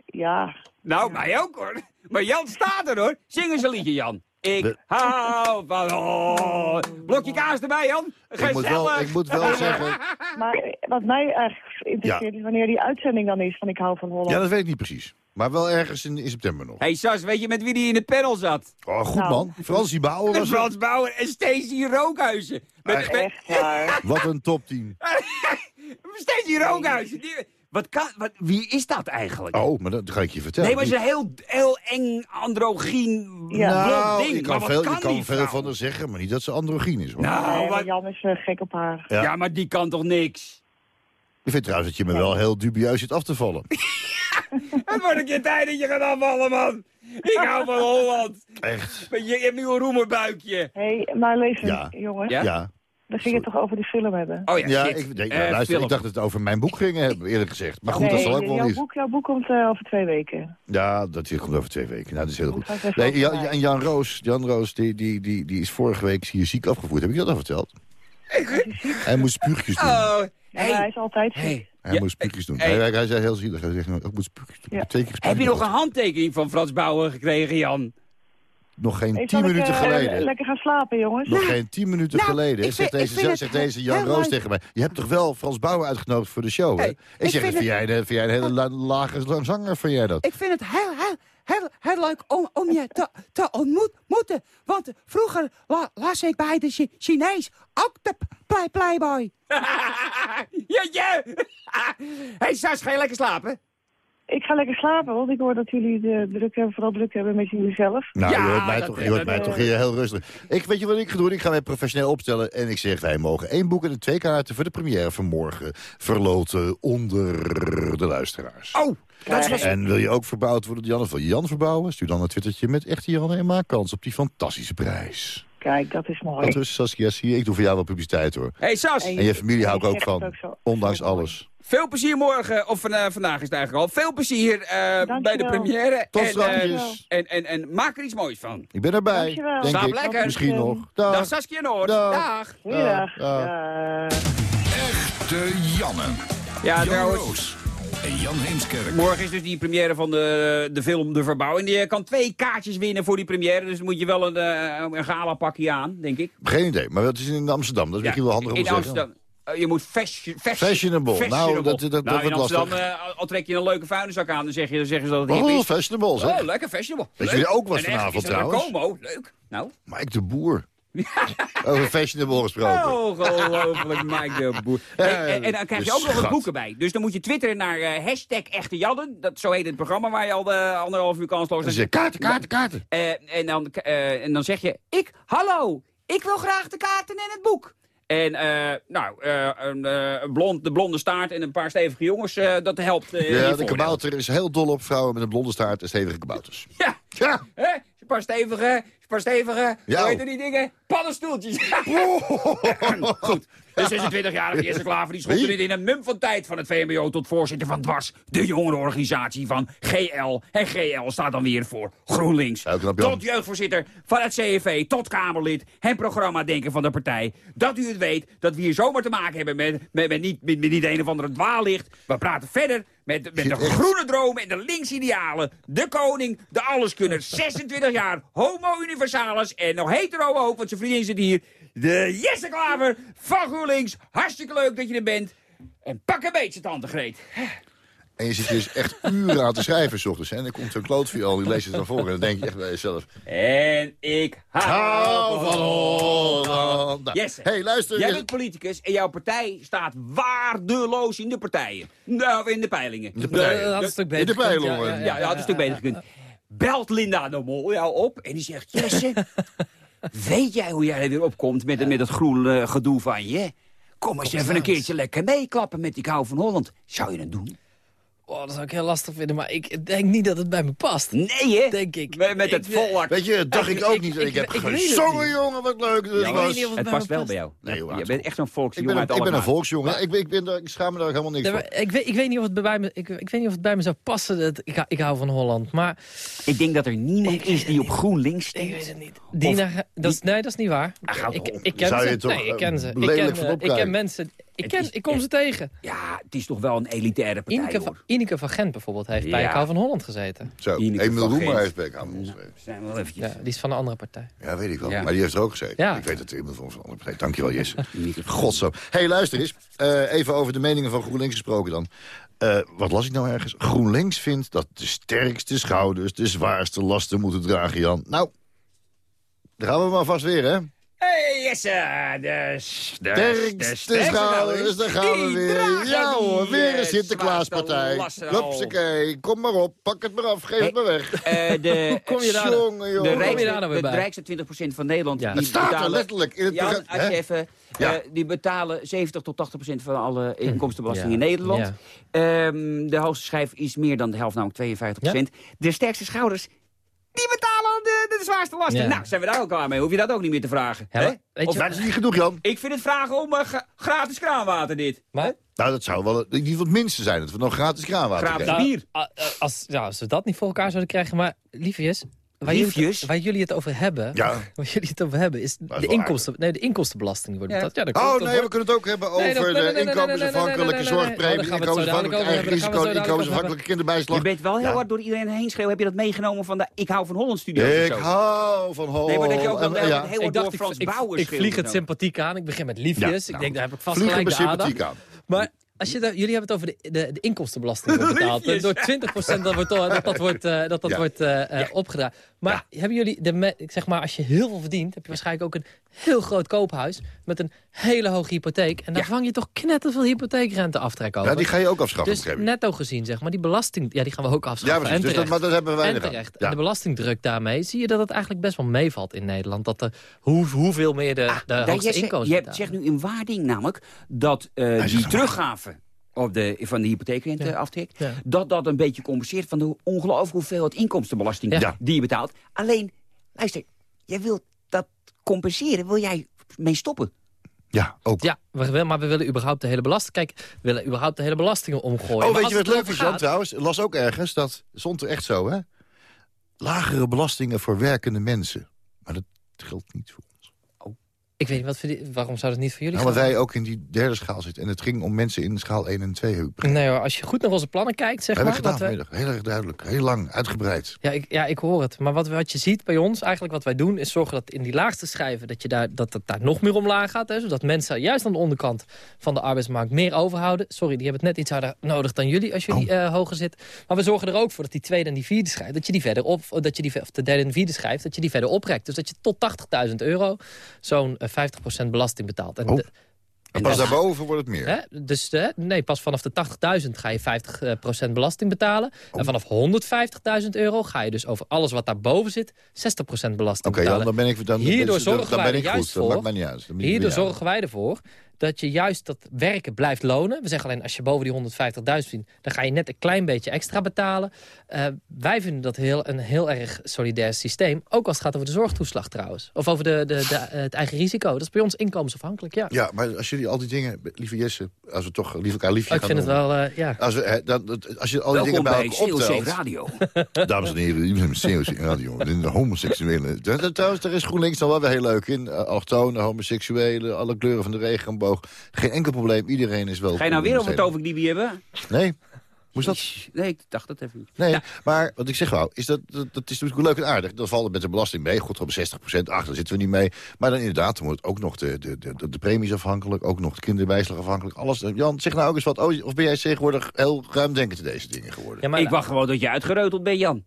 Ja, Nou, mij ook, hoor. Maar Jan staat er, hoor. Zing eens een liedje, Jan. Ik hou van Holland. Blokje kaas erbij, Jan. Ik moet, wel, ik moet wel zeggen... maar wat mij eigenlijk interesseert is wanneer die uitzending dan is van Ik hou van Holland. Ja, dat weet ik niet precies. Maar wel ergens in, in september nog. hey, Sas, weet je met wie die in het panel zat? Oh, goed Nou. man. Fransie Bauer was het. Frans Bauer en Stacey Rookhuizen. Met, met, Echt waar. Wat een top 10. Stacey Rookhuizen. Die, wat kan, wat, wie is dat eigenlijk? Oh, maar dat ga ik je vertellen. nee, maar ze is een heel, heel eng, androgyn, Ja. Nou, ding. je kan, maar veel, kan je kan veel van haar zeggen, maar niet dat ze androgyn is. Hoor. Nou, Nee, maar wat, Jan is eh, gek op haar. Ja. ja. maar die kan toch niks? Ik vind trouwens dat je me wel heel dubieus zit af te vallen. Het wordt een keer tijd dat je gaat afvallen, man. Ik hou van Holland. Echt. Je, je hebt nu een roemerbuikje. Hé, hey, maar leven, Ja. jongens. Ja? Ja, We gingen het toch over de film hebben? Oh ja, ja ik, denk, Eh, nou, luister, ik dacht dat het over mijn boek ging hebben, eerlijk gezegd. Maar goed, nee, dat zal ook wel jouw niet. boek, jouw boek komt eh, over twee weken. Ja, dat komt over twee weken. Nou, dat is heel goed. Nee, Jan, en Jan Roos, Jan Roos die, die, die, die is vorige week hier ziek afgevoerd. Heb ik je dat al verteld? Hij moest spuugjes doen. Oh, Ja, hij is altijd ziek. hey. Hij Ja, moest spuugjes doen. hey. Hij, hij zei heel zielig. Hij zegt, nou, ik moet spuugjes doen. Ja. Heb je nog een handtekening van Frans Bauer gekregen, Jan? Nog geen Ik tien minuten ik, eh, geleden... lekker gaan slapen, jongens. Nog geen tien minuten Nou, geleden zegt, deze, zegt het deze Jan Roos tegen mij... je hebt toch wel Frans Bauer uitgenodigd voor de show, hè? ik zeg, vind vind, het- jij, de- vind jij een hele la- lage zanger, vind jij dat? Ik vind het heel, heel, heel, heel leuk om, om je te, te ontmoeten. Want vroeger la- las ik bij de Chi- Chinees ook de play Playboy. ja, ja. hey Sas, ga je lekker slapen? Ik ga lekker slapen, want ik hoor dat jullie de druk hebben, vooral druk hebben met jullie zelf. Nou, Ja, je hoort mij, dat- toch, je hoort mij dat- toch hier heel rustig. Ik weet je wat ik ga doen? Ik ga mij professioneel opstellen en ik zeg... wij mogen één boek en de twee kaarten voor de première van morgen... verloten onder de luisteraars. Oh, dat is wel... En wil je ook verbouwd worden door Jan of wil je Jan verbouwen? Stuur dan een twittertje met echte Jan en maak kans op die fantastische prijs. Kijk, dat is mooi. Wat dus, Saskia, zie je, ik doe voor jou wel publiciteit hoor. Hey Sas, En je familie hou ik ook van, ondanks alles. Veel plezier morgen, of van, eh, vandaag is het eigenlijk al. Veel plezier eh, bij de première. Tot en, strakjes. eh, en, en, en maak er iets moois van. Ik ben erbij, Dankjewel. denk Slaap ik. lekker. Misschien Dag. nog. Dag. Dag Saskia Noord. Dag. Dag. Ja, Ja. Echte Janne. Ja, Jan Roos en Jan Heemskerk. morgen is dus die première van de, de film De Verbouwing. Je kan twee kaartjes winnen voor die première. Dus dan moet je wel een, eh, een gala pakje aan, denk ik. Geen idee, maar dat is in Amsterdam. Dat is misschien wel handig om te zeggen. Amsterdam. Eh, je moet fashion, fashion- Fashionable. Nou, dat- dat- dat Nou, in wordt Amsterdam lastig. eh, al trek je een leuke vuilniszak aan, dan, zeg je, dan zeggen ze dat het hip Oh, is. fashionable zeg. Oh, lekker fashionable. Weet wie ook En echt, vanavond trouwens? Como, leuk. Nou. Mike de Boer. Over fashionable gesproken. Ongelooflijk, Mike de Boer. En, en, en dan krijg je ook nog wat boeken bij. Dus dan moet je twitteren naar eh, hashtag Echte Jadden. Dat, zo heet het programma waar je al de anderhalf uur kansloos... Dan zeg kaarten, kaarten, kaarten. En, dan, en dan zeg je, ik, hallo, ik wil graag de kaarten en het boek. En eh, nou, eh, een, eh, een blond, de blonde staart en een paar stevige jongens, dat helpt. Ja, de kabouter is heel dol op vrouwen met een blonde staart en stevige kabouters. Ja, Ja. hè? Paar stevige, paar stevige, Ja. hoe heet die dingen? Paddenstoeltjes. Goed. De 26-jarige Jesse Klaver die schopte dit in een mum van tijd van het VMBO tot voorzitter van Dwars, de jongerenorganisatie van GL. En GL staat dan weer voor GroenLinks. Tot jeugdvoorzitter van het CFV, tot Kamerlid en programmadenker van de partij. Dat u het weet, dat we hier zomaar te maken hebben met, met, met, niet, met, met niet een of andere dwaallicht. We praten verder met, met de groene dromen en de linksidealen. De koning, de alleskunner, 26 jaar, homo universalis en nog hetero ook, want zijn vriendin zit hier. De Jesse Klaver van GroenLinks. Hartstikke leuk dat je er bent. En pak een beetje, tante Greet. En je zit dus echt uren aan te schrijven, s ochtends. hè. En dan komt zo'n klootviool, die leest het naar voren. En dan denk je echt bij jezelf... En ik hou Hou van Holland. Nou, Jesse, hey, luister. jij bent politicus en jouw partij staat waardeloos in de partijen. Nou, in de peilingen. De partijen. Dat had een stuk In beter de gekund, pijlen, hoor. ja, ja, Ja, dat had een stuk beter gekund. Belt Linda de Mol jou op en die zegt... Jesse, weet jij hoe jij er weer opkomt met, met het groen eh, gedoe van je? Kom eens even een keertje lekker meeklappen met die kou van Holland. Zou je dat doen? Oh, dat zou ik heel lastig vinden, maar ik denk niet dat het bij me past. Nee, hè? Denk ik. Met, met het Ik- volhard. Weet je, dat dacht ik, Ik- ook ik- niet. Ik, ik- heb ik gezongen, jongen, wat leuk het Ja, was. weet niet of het past me wel past. bij jou. Nee, joh, je bent echt zo'n Ik volksjongen ben, uit een, ik ben een volksjongen. Ik, ben- ik, ben, daar- ik schaam me daar helemaal niks Nee, voor. ik, weet, ik weet niet of het bij mij, ik, ik weet niet of het bij me zou passen. Dat, ik, hou- ik hou van Holland, maar Ik denk dat er niemand is die op GroenLinks ik weet het niet. Dina, dat is, nee, dat is niet waar. Houd ik, ik ken Zou ze. nee, ik ken ze. eh, Ik ik ken mensen. Ik, ken, is ik kom ze tegen. Ja, het is toch wel een elitaire partij, Ineke van, hoor. Ineke van Gent bijvoorbeeld heeft bij Ja. Hou van Holland gezeten. Zo, Ineke Emil van Roemer Gent. heeft bij. Zijn we wel eventjes. Ja, die is van een andere partij. Ja, weet ik wel. Ja. Maar die heeft er ook gezeten. Ja. Ik weet het Emil van van andere partij. Dankjewel, Jesse. Van Godzo. hey, luister eens. Eh, even over de meningen van GroenLinks gesproken dan. Eh, wat las ik nou ergens? GroenLinks vindt dat de sterkste schouders de zwaarste lasten moeten dragen, Jan. Nou, daar gaan we maar vast weer, hè? Hey, Jesse, de, s- de, Sterkste schouders, daar gaan we weer. Ja hoor, weer eh, een Sinterklaaspartij. lasten al. Hupsakee, kom maar op, pak het maar af, geef het maar weg. Eh, de, Hoe kom je daar nou- Jongen, de rijkste, nou de bij? rijkste 20% van Nederland... Ja. die Het staat er betalen- letterlijk in het Jan, programma, als je even... Ja. eh, die betalen 70 tot 80% van alle inkomstenbelasting Ja. in Nederland. Ja. Ehm, de hoogste schijf is meer dan de helft, namelijk 52% De sterkste schouders, die betalen de, de, zwaarste lasten. Ja. Nou, zijn we daar ook klaar mee? Hoef je dat ook niet meer te vragen. Ja, hè? Of- je- Dat is niet genoeg, Jan. ik vind het vragen om eh, gra- gratis kraanwater, dit. Maar Nou, dat zou wel in ieder geval het minste zijn. Dat we nog gratis kraanwater Gratis krijgen. bier. Eh, als, ja, als we dat niet voor elkaar zouden krijgen, maar lieve Jes, waar jullie, het, waar jullie het over hebben, Ja. waar jullie het over hebben, is is de, inkomsten, nee, de inkomstenbelasting wordt Ja. betaald. Ja, dat Oh nee, we kunnen het ook hebben over Nee, de inkomensafhankelijke zorgpremie, daar gaan we het zo inkomensafhankelijk dadelijk eigen risico, inkomensafhankelijke kinderbijslag. Je bent wel heel Ja. hard door iedereen heen schreeuwen. Heb je dat meegenomen van de Ik hou van Holland studio? Ik hou van Holland. Nee, maar dat je ook wel En, ja. heel Ik hard dacht, door ik, Frans ik, Bauer ik schreeuwt vlieg het sympathiek aan. Ik begin met liefjes. Ik denk, daar heb ik vast gelijk de aandacht. sympathiek aan. Maar als je, daar- jullie hebben het over de, de, de inkomstenbelasting wordt betaald. Door 20% dat, wordt, dat, dat wordt, eh, dat dat Ja. wordt eh, eh, Maar hebben jullie, de, ik zeg maar, als je heel veel verdient... heb je waarschijnlijk ook een heel groot koophuis... met een hele hoge hypotheek. En daar vang je toch knetterveel hypotheekrente aftrek over. Ja, die ga je ook afschaffen, Dus netto gezien, zeg maar, die belasting... Ja, die gaan we ook Ja, afschaffen. precies. en Dus dat, terecht. maar dat hebben we en weinig aan. terecht. Ja. En de belastingdruk daarmee, zie je dat het eigenlijk best wel meevalt in Nederland. Dat de, hoe, hoeveel meer de, de Ah, Daar- hoogste inkomens Je zegt nu in waarding namelijk dat eh, die een teruggave op de, van de hypotheekrente Ja. dat dat een beetje compenseert van de ongelooflijk hoeveelheid inkomstenbelasting Ja. die je betaalt. Alleen, luister, jij wilt dat compenseren, wil jij mee stoppen? Ja, ook. Ja, we, willen- maar we willen überhaupt de hele belasting... Kijk, we willen überhaupt de hele belastingen omgooien. Oh, Maar weet je wat leuk is, Jan, gaat- trouwens? Las ook ergens, dat stond er echt zo, hè? Lagere belastingen voor werkende mensen. Maar dat geldt niet voor. Ik weet niet, wat, voor die- waarom zou dat niet voor jullie Nou, want gelden? wij ook in die derde schaal zitten. En het ging om mensen in schaal 1 en 2. Heb ik Nee hoor, als je goed naar onze plannen kijkt, zeg maar... gedaan vanmiddag. Heel erg duidelijk. Heel lang, uitgebreid. Ja ik, ja, ik hoor het. Maar wat, wat je ziet bij ons, eigenlijk wat wij doen... is zorgen dat in die laagste schijven, dat, je daar, dat het daar nog meer omlaag gaat. Hè, zodat mensen juist aan de onderkant van de arbeidsmarkt meer overhouden. Sorry, die hebben het net iets harder nodig dan jullie als jullie Oh. eh, hoger zit. Maar we zorgen er ook voor dat die tweede en die vierde schijf... dat je die verder op, dat je die, of de derde en vierde schijf, dat je die verder oprekt. Dus dat je tot 80.000 euro zo'n 50% belasting betaalt. En Oh. de- En pas daarboven wordt het meer. Hè? Dus eh, nee, pas vanaf de 80.000 ga je 50% belasting betalen. Oh. En vanaf 150.000 euro ga je dus over alles wat daarboven zit... 60% belasting Oké, betalen. dan ben ik, dan, Hierdoor dan, zorgen dan wij ben er ik juist voor- Hierdoor zorgen wij ervoor dat je juist dat werken blijft lonen. We zeggen alleen, als je boven die 150.000 verdient... dan ga je net een klein beetje extra betalen. Eh, wij vinden dat heel, een heel erg solidair systeem. Ook als het gaat over de zorgtoeslag trouwens. Of over de, de, de, het eigen risico. Dat is bij ons inkomensafhankelijk, ja. Ja, maar als jullie al die dingen, lieve Jesse, als we toch lief elkaar liefje Oh, ik gaan vind het wel, eh, ja. Als, we, hè, dan, als je al die Welkom dingen bij bij elkaar COC optelt... Radio. Dames en heren, hier zijn COC Radio. De homoseksuelen. Trouwens, daar is GroenLinks dan wel weer heel leuk in. Uh, allochtonen, homoseksuelen, alle kleuren van de regenboog. Geen enkel probleem, iedereen is wel... Ga je nou weer over Tovik die we hebben? Nee. Moest dat? Nee, ik dacht dat even niet. Nee, maar wat ik zeg wou, is dat, dat, dat is natuurlijk leuk en aardig. Dan valt het met de belasting mee. Goed, op 60% Ach, daar zitten we niet mee. Maar dan inderdaad, dan wordt ook nog de, de, de, de premies afhankelijk. Ook nog de kinderbijslag afhankelijk. Alles. Jan, zeg nou ook eens wat. Oh, of ben jij tegenwoordig heel ruimdenkend in deze dingen geworden? Ja, maar- ik wacht gewoon dat je uitgereuteld bent, Jan.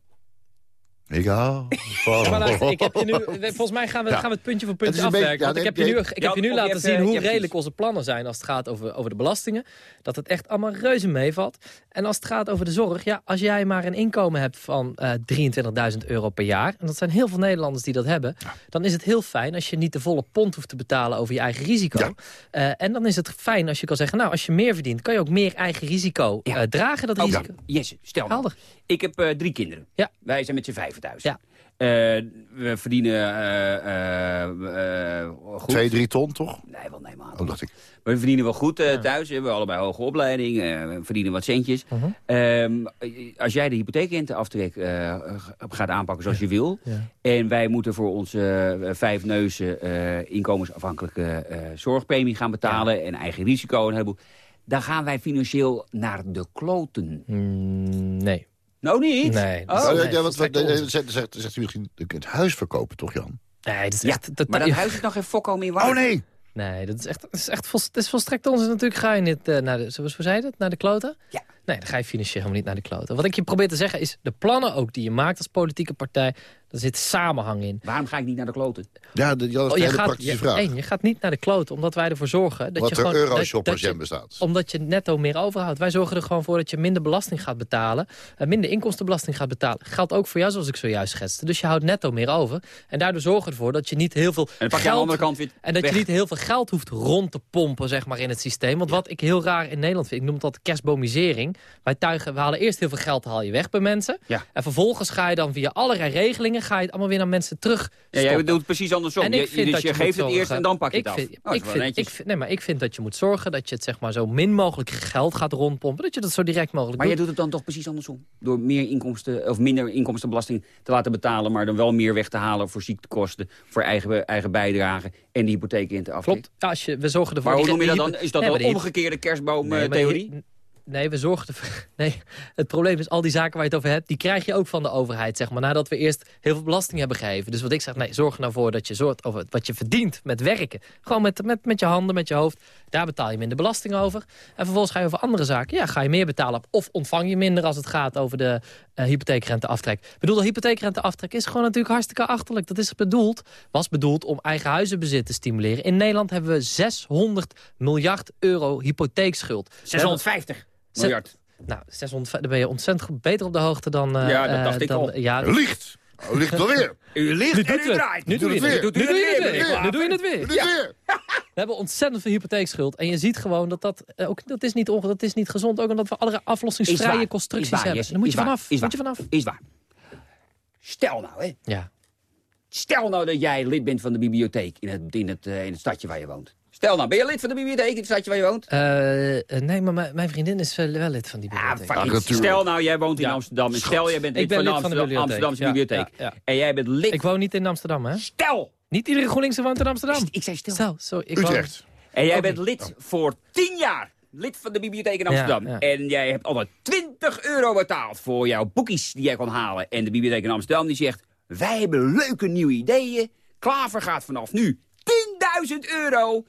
Ik hou van... Ja, maar luister, ik heb je nu, volgens mij gaan we, Ja. gaan we het puntje voor puntje beetje- afwerken. ja, want ik heb je nu, ik heb je nu je laten hebt, zien eh, hoe hebt redelijk onze plannen zijn als het gaat over, over de belastingen. Dat het echt allemaal reuze meevalt. En als het gaat over de zorg, ja, als jij maar een inkomen hebt van eh 23.000 euro per jaar... en dat zijn heel veel Nederlanders die dat hebben... dan is het heel fijn als je niet de volle pond hoeft te betalen over je eigen risico. Eh, en dan is het fijn als je kan zeggen, nou, als je meer verdient... kan je ook meer eigen risico eh, dragen, dat Oh, risico. Jesse, stel nou. Helder. Ik heb eh, drie kinderen. Ja. Wij zijn met z'n vijven thuis. Ja. Eh, we verdienen eh, eh, eh, goed. Twee, drie ton, toch? Nee, wel nee, man. Oh, dacht ik. We verdienen wel goed eh, thuis. We hebben allebei hoge opleiding. we verdienen wat centjes. Mhm. Ehm, als jij de hypotheekrenteaftrek eh, gaat aanpakken zoals je wil... Ja. en wij moeten voor onze vijf neuzen eh, inkomensafhankelijke eh, zorgpremie gaan betalen... en eigen risico en een heleboel... dan gaan wij financieel naar de kloten. Mm, nee. Nou niet? Nee. Oh. Oh, ja, nee, ja, wat, wat, volstrekt onzin. zegt, zegt, zegt u misschien het huis verkopen, toch Jan? Nee, dat is Ja, echt... Dat, maar dat huis is nog geen fokko meer waard. Oh nee! Nee, dat is echt, dat is echt vol, dat is volstrekt onzin. Natuurlijk ga je niet eh, naar de, zoals we zeiden, naar de kloten. Ja. Nee, dan ga je financieel helemaal niet naar de kloten. Wat ik je probeer te zeggen is, de plannen ook die je maakt als politieke partij, daar zit samenhang in. Waarom ga ik niet naar de kloten? Ja, de, dat is Oh, een je, hele gaat, praktische je, vraag. één, je gaat niet naar de kloten, omdat wij ervoor zorgen... Dat Wat je de gewoon, dat- Euroshopper dat je- jam bestaat. Omdat je netto meer overhoudt. Wij zorgen er gewoon voor dat je minder belasting gaat betalen. eh, minder inkomstenbelasting gaat betalen. Geldt ook voor jou, zoals ik zojuist schetste. Dus je houdt netto meer over. En daardoor zorgen we ervoor dat je niet heel veel En je aan de andere kant weer en dat weg. je niet heel veel geld hoeft rond te pompen zeg maar, in het systeem. Want wat ik heel raar in Nederland vind, ik noem het altijd kerstbomisering. Wij tuigen, we halen eerst heel veel geld haal je weg bij mensen. Ja. En vervolgens ga je dan via allerlei regelingen ga je het allemaal weer naar mensen terug Ja, jij doet het precies andersom. En Je- ik vind dus je je geeft het eerst en dan pak je ik het af. Oh, ik, vind, ik, vind- nee, maar ik vind dat je moet zorgen dat je het zeg maar zo min mogelijk geld gaat rondpompen. Dat je dat zo direct mogelijk Maar jij doet. doet het dan toch precies andersom? Door meer inkomsten, of minder inkomstenbelasting te laten betalen... maar dan wel meer weg te halen voor ziektekosten, voor eigen, eigen bijdrage... en de hypotheek in te aftikken. Klopt. Ja, als je, we zorgen ervoor... Maar hoe noem je dat dan? Is dat Nee, maar hypo- omgekeerde maar kerstboomtheorie? Nee, we zorgen. Nee, het probleem is al die zaken waar je het over hebt, die krijg je ook van de overheid, zeg maar, nadat we eerst heel veel belasting hebben gegeven. Dus wat ik zeg, nee, zorg er nou voor dat je zorgt over wat je verdient met werken. Gewoon met, met, met je handen, met je hoofd. Daar betaal je minder belasting over. En vervolgens ga je over andere zaken. Ja, ga je meer betalen of ontvang je minder als het gaat over de eh hypotheekrenteaftrek. Ik bedoel, de hypotheekrenteaftrek is gewoon natuurlijk hartstikke achterlijk. Dat is bedoeld, was bedoeld om eigen huizenbezit te stimuleren. In Nederland hebben we 600 miljard euro hypotheekschuld. 650 Zes- miljard. Nou, 600, daar ben je ontzettend beter op de hoogte dan... eh, Ja, dat eh, dacht ik dan, al. Ja, U liegt. U liegt alweer. U ligt Nu en doet u het. draait. Nu doe je het weer. weer. Nu doe je het weer. Nu doe je het U weer. weer. We hebben ontzettend veel hypotheekschuld. En je ziet gewoon dat dat, eh, ook, dat, is, niet onge- dat is niet gezond. Ook omdat we allerlei aflossingsvrije constructies waar, hebben. Daar moet Is je waar. vanaf. Is Moet je waar. vanaf. Is waar. Stel nou, hè. Ja. Stel nou dat jij lid bent van de bibliotheek in het, in het, eh, in het stadje waar je woont. Stel nou, ben je lid van de bibliotheek in het stadje waar je woont? Eh, eh, nee, maar mijn- vriendin is wel, wel lid van die bibliotheek. Fuck, stel nou, jij woont in Ja. Amsterdam. En stel, jij bent Ik lid ben van de lid van de Amsterdam, bibliotheek. Amsterdamse Ja, bibliotheek. ja, ja. En jij bent lid... Ik woon niet in Amsterdam, hè? Stel! Niet iedere GroenLinkse woont in Amsterdam. Ik zei stel. Stel, sorry. Ik woon-. En jij Ook bent lid voor 10 jaar. Lid van de bibliotheek in Ja, Amsterdam. ja. En jij hebt al 20 euro betaald voor jouw boekjes die jij kon halen. En de bibliotheek in Amsterdam die zegt... Wij hebben leuke nieuwe ideeën. Klaver gaat vanaf nu 10.000 euro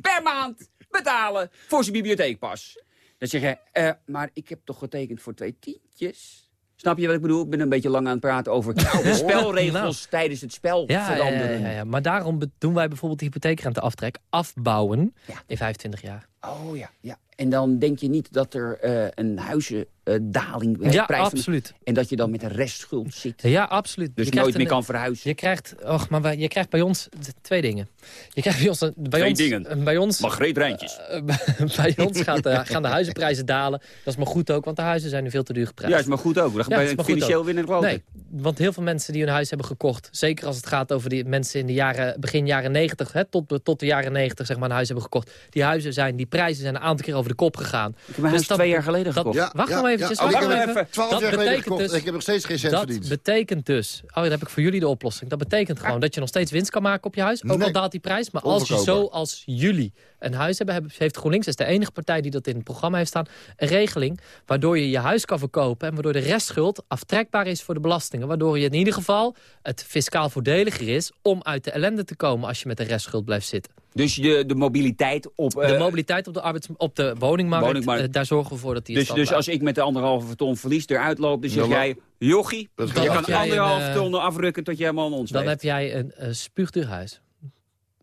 per maand betalen voor zijn bibliotheekpas. Dan zeg je, eh, maar ik heb toch getekend voor twee tientjes? Snap je wat ik bedoel? Ik ben een beetje lang aan het praten over de spelregels Nou. tijdens het spel Ja, ja, ja, veranderen. ja, ja. maar daarom doen wij bijvoorbeeld de hypotheekrenteaftrek afbouwen in 25 jaar. Oh ja, ja. En dan denk je niet dat er eh, een huizendaling bij de Ja, prijs van- absoluut. En dat je dan met een restschuld zit. Ja, absoluut. Dus Je nooit krijgt meer een- kan verhuizen. Je krijgt, och, maar wij- je krijgt bij ons twee dingen. Je krijgt bij ons, bij Twee ons, dingen. eh, Bij ons, Margreet Rijntjes. eh, bij ons gaat, gaan de huizenprijzen dalen. Dat is maar goed ook, want de huizen zijn nu veel te duur geprijsd. Ja, is maar goed ook. Dat Ja, bij financieel winnen kloten. Nee, want heel veel mensen die hun huis hebben gekocht... zeker als het gaat over die mensen in de jaren, begin jaren 90... Hè, tot, tot de jaren 90 zeg maar, een huis hebben gekocht. Die huizen zijn, die prijzen zijn een aantal keer over de kop gegaan. Ik heb huis dat- twee jaar geleden dat- gekocht. Ja, Wacht ja, nou eventjes, ja. Oh, wacht ik nou heb even. 12 Dat jaar geleden betekent gekocht. dus- Ik heb nog steeds geen cent dat verdiend. betekent dus, oh, dan heb ik voor jullie de oplossing. Dat betekent gewoon dat je nog steeds winst kan maken op je huis. Ook al daalt die prijs. Maar als je zo als jullie een huis hebben, hebben- heeft GroenLinks, dat is de enige partij die dat in het programma heeft staan, een regeling waardoor je je huis kan verkopen en waardoor de restschuld aftrekbaar is voor de belastingen. Waardoor je in ieder geval het fiscaal voordeliger is om uit de ellende te komen als je met de restschuld blijft zitten. Dus de, de mobiliteit op... De eh, mobiliteit op de, arbeids, op de woningmarkt, Woningmarkt. eh, daar zorgen we voor dat die dus, dus als ik met de anderhalve ton verlies eruit loop, dan zeg Ja, jij... Jochie, Dat je gaat kan jij anderhalve een, eh, ton afrukken tot je helemaal aan ons Dan heb jij een uh, spuugduur huis.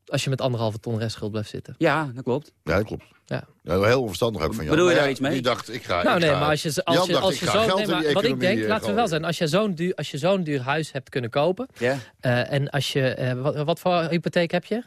Als je met anderhalve ton restschuld blijft zitten. Ja, dat klopt. Ja, dat klopt. Ja. Ja, heel onverstandig ook van jou. Bedoel je daar ja, iets mee? Die dacht, ik ga... Nou ik nee, ga- maar als je, als je, dacht, als ik je ga zo'n... Nee, maar wat ik denk, laten we wel zijn. Als je zo'n duur, als je zo'n duur huis hebt kunnen kopen... Ja. eh, en als je... eh, wat, wat voor hypotheek heb je?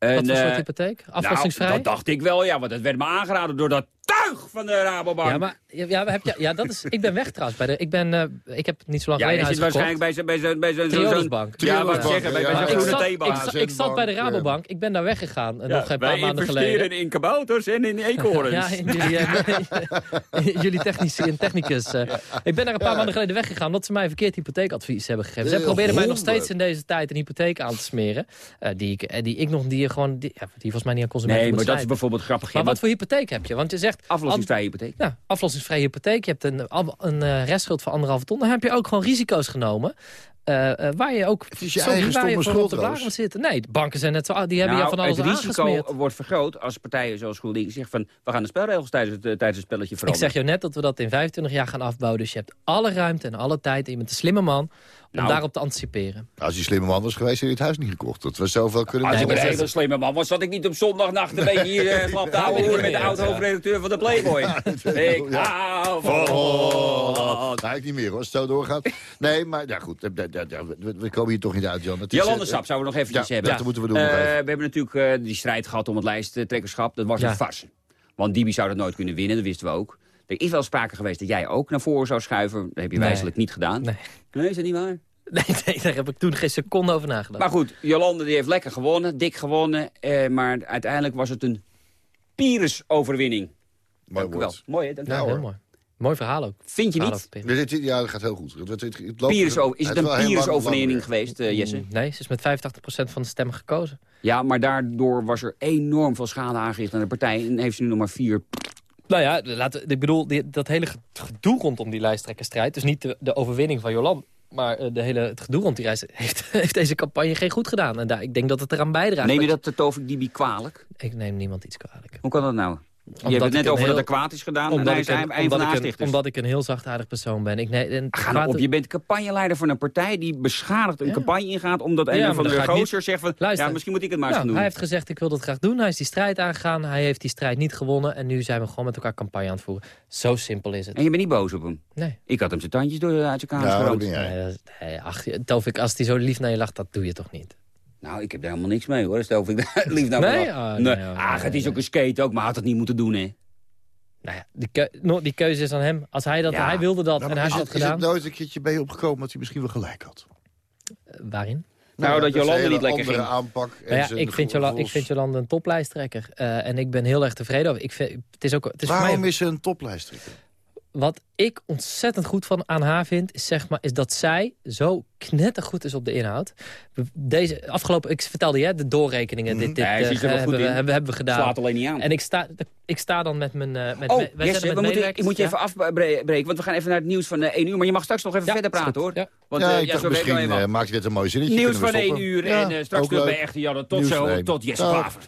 En, wat voor eh, soort hypotheek? Aflossingsvrij? Nou, dat dacht ik wel, ja, want dat werd me aangeraden door dat tuig van de Rabobank. ja, maar ja, ja, heb je, ja, dat is, ik ben weg trouwens. Bij de, ik, ben, eh, ik heb niet zo lang Ja, je geleden zit huis gekocht. waarschijnlijk bij zo'n bij zo'n bij zo'n zo'n Triodos-bank. Ja, wat zeggen, bij, bij ja. zo'n ik, groene zat, theebaas. ik, zat- ik zat bij de Rabobank. Ik ben daar weggegaan. eh, Ja, nog een wij paar maanden investeren geleden. in kabouters en in eekhoorns. Ja, in jullie, eh, jullie technici en technicus. eh. Ik ben daar een paar maanden geleden weggegaan... omdat ze mij verkeerd hypotheekadvies hebben gegeven. Eh, probeerden mij nog steeds in deze tijd een hypotheek aan te smeren. eh, die, ik, eh, die ik nog die, je gewoon, die, ja, die volgens mij niet aan consumenten Nee, maar dat is bijvoorbeeld grappig. Maar ja, wat voor hypotheek heb je? Want je zegt... Aflossingsvrije hypotheek. Ja, aflossingsvrije hypotheek. Je hebt een, een eh, restschuld van anderhalve ton. Dan heb je ook gewoon risico's genomen. eh, eh, waar je ook Het is je sorry, eigen waar je stomme schuld, moet zitten. Nee, de banken zijn net zo. Die hebben nou, je van alles het risico aangesmeerd. wordt vergroot als partijen zoals GroenLinks zeggen van... we gaan de spelregels tijdens het, tijdens het spelletje Ik veranderen. zeg jou net dat we dat in 25 jaar gaan afbouwen. Dus je hebt alle ruimte en alle tijd. En je bent een slimme man om Nou. daarop te anticiperen. Als hij slimme man was geweest, had hij het huis niet gekocht. Dat we zoveel kunnen Als ik een hele slimme man was, zat ik niet op zondagnacht een beetje hier eh, te houden horen met de oud-hoofdredacteur van de Playboy. Ik hou van Oh, nou, ik niet meer hoor, als het zo doorgaat. Nee, maar ja, goed, we, we komen hier toch niet uit, Jan. Is, eh, Jolande-sap zouden we nog eventjes ja, hebben. dat moeten we doen Eh, we hebben natuurlijk eh, die strijd gehad om het lijsttrekkerschap. Dat was een farce. Want Dibi zou dat nooit kunnen winnen, dat wisten we ook. Er is wel sprake geweest dat jij ook naar voren zou schuiven. Dat heb je Nee. wijselijk niet gedaan. Nee. Nee, is dat niet waar? Nee, nee, daar heb ik toen geen seconde over nagedacht. Maar goed, Jolande die heeft lekker gewonnen, dik gewonnen. Eh, maar uiteindelijk was het een Pyrrhus-overwinning. Mooi Dank u wel. woord. Mooi, hè? Dank Ja, wel. mooi. Mooi verhaal ook. Vind je Verhaal niet? Dit- dit- Ja, dat gaat heel goed. Het, het, het, het loopt- Pyrrhus, is het een Pyrrhus-overwinning geweest, eh, Jesse? Mm, Nee, ze is met 85% van de stemmen gekozen. Ja, maar daardoor was er enorm veel schade aangericht aan de partij. En heeft ze nu nog maar vier. Nou ja, laten, ik bedoel, die- dat hele gedoe rondom die lijsttrekkerstrijd... dus niet de, de overwinning van Jolan... maar eh, de hele, het gedoe rond die reis... Heeft, heeft deze campagne geen goed gedaan. En daar, ik denk dat het eraan bijdraagt. Neem je dat de Tovik Dibi kwalijk? Ik neem niemand iets kwalijk. Hoe kan dat nou? Je hebt het net een over heel- dat er kwaad is gedaan. En Omdat hij ik is een- een, een van omdat de ik een- aanstichters. Omdat ik een heel zachtaardig persoon ben. Ik, nee, en Ga nou kwaad- op, je bent campagneleider van een partij die beschadigd een campagne ingaat... omdat een Ja, of maar andere dan ga ik gozer niet- zegt van... Luister. ja, misschien moet ik het maar eens Nou, gaan doen. Hij heeft gezegd, ik wil dat graag doen. Hij is die strijd aangegaan. Hij heeft die strijd niet gewonnen. En nu zijn we gewoon met elkaar campagne aan het voeren. Zo simpel is het. En je bent niet boos op hem? Nee. Ik had hem zijn tandjes door, uit zijn kamer is- nee, ach, Tovik, als hij zo lief naar je lacht, dat doe je toch niet? Nou, ik heb daar helemaal niks mee hoor. Stel of ik daar lief naar Nee? Ah, nee. nee, oh, Ach, het is ook een skate ook, maar had het niet moeten doen, hè? Nou ja, die, keu- no, die keuze is aan hem. Als hij, dat, Ja. hij wilde dat Nou, en hij is, had het, dat is het gedaan. nooit een keertje bij je opgekomen dat hij misschien wel gelijk had? Eh, Waarin? Nou, dat is een Jolande niet lekker ging. aanpak. en Nou ja, ik, vind Jola, ik vind Jolande een toplijsttrekker. Eh, en ik ben heel erg tevreden over. Ik vind, het is ook, het is voor Waarom mij, is ze een toplijsttrekker? Wat ik ontzettend goed van aan haar vind, is, zeg maar, is dat zij zo knettergoed is op de inhoud. Deze afgelopen, ik vertelde je, hè, de doorrekeningen. Dit, dit, Ja, goed hebben, we, hebben, hebben we gedaan. Slaat alleen niet aan. En ik sta, ik sta dan met mijn... eh, met Oh, zitten we met moeten, ik moet je ja. even afbreken, want we gaan even naar het nieuws van eh, 1 uur. Maar je mag straks nog even Ja, verder praten, hoor. ja. Want, ja, ik ja, dacht zo misschien maakt dit een mooi zinnetje. Nieuws van 1 stoppen. uur Ja, en straks ook bij. Echte Janne. Tot zo, tot Jesse. Klaver.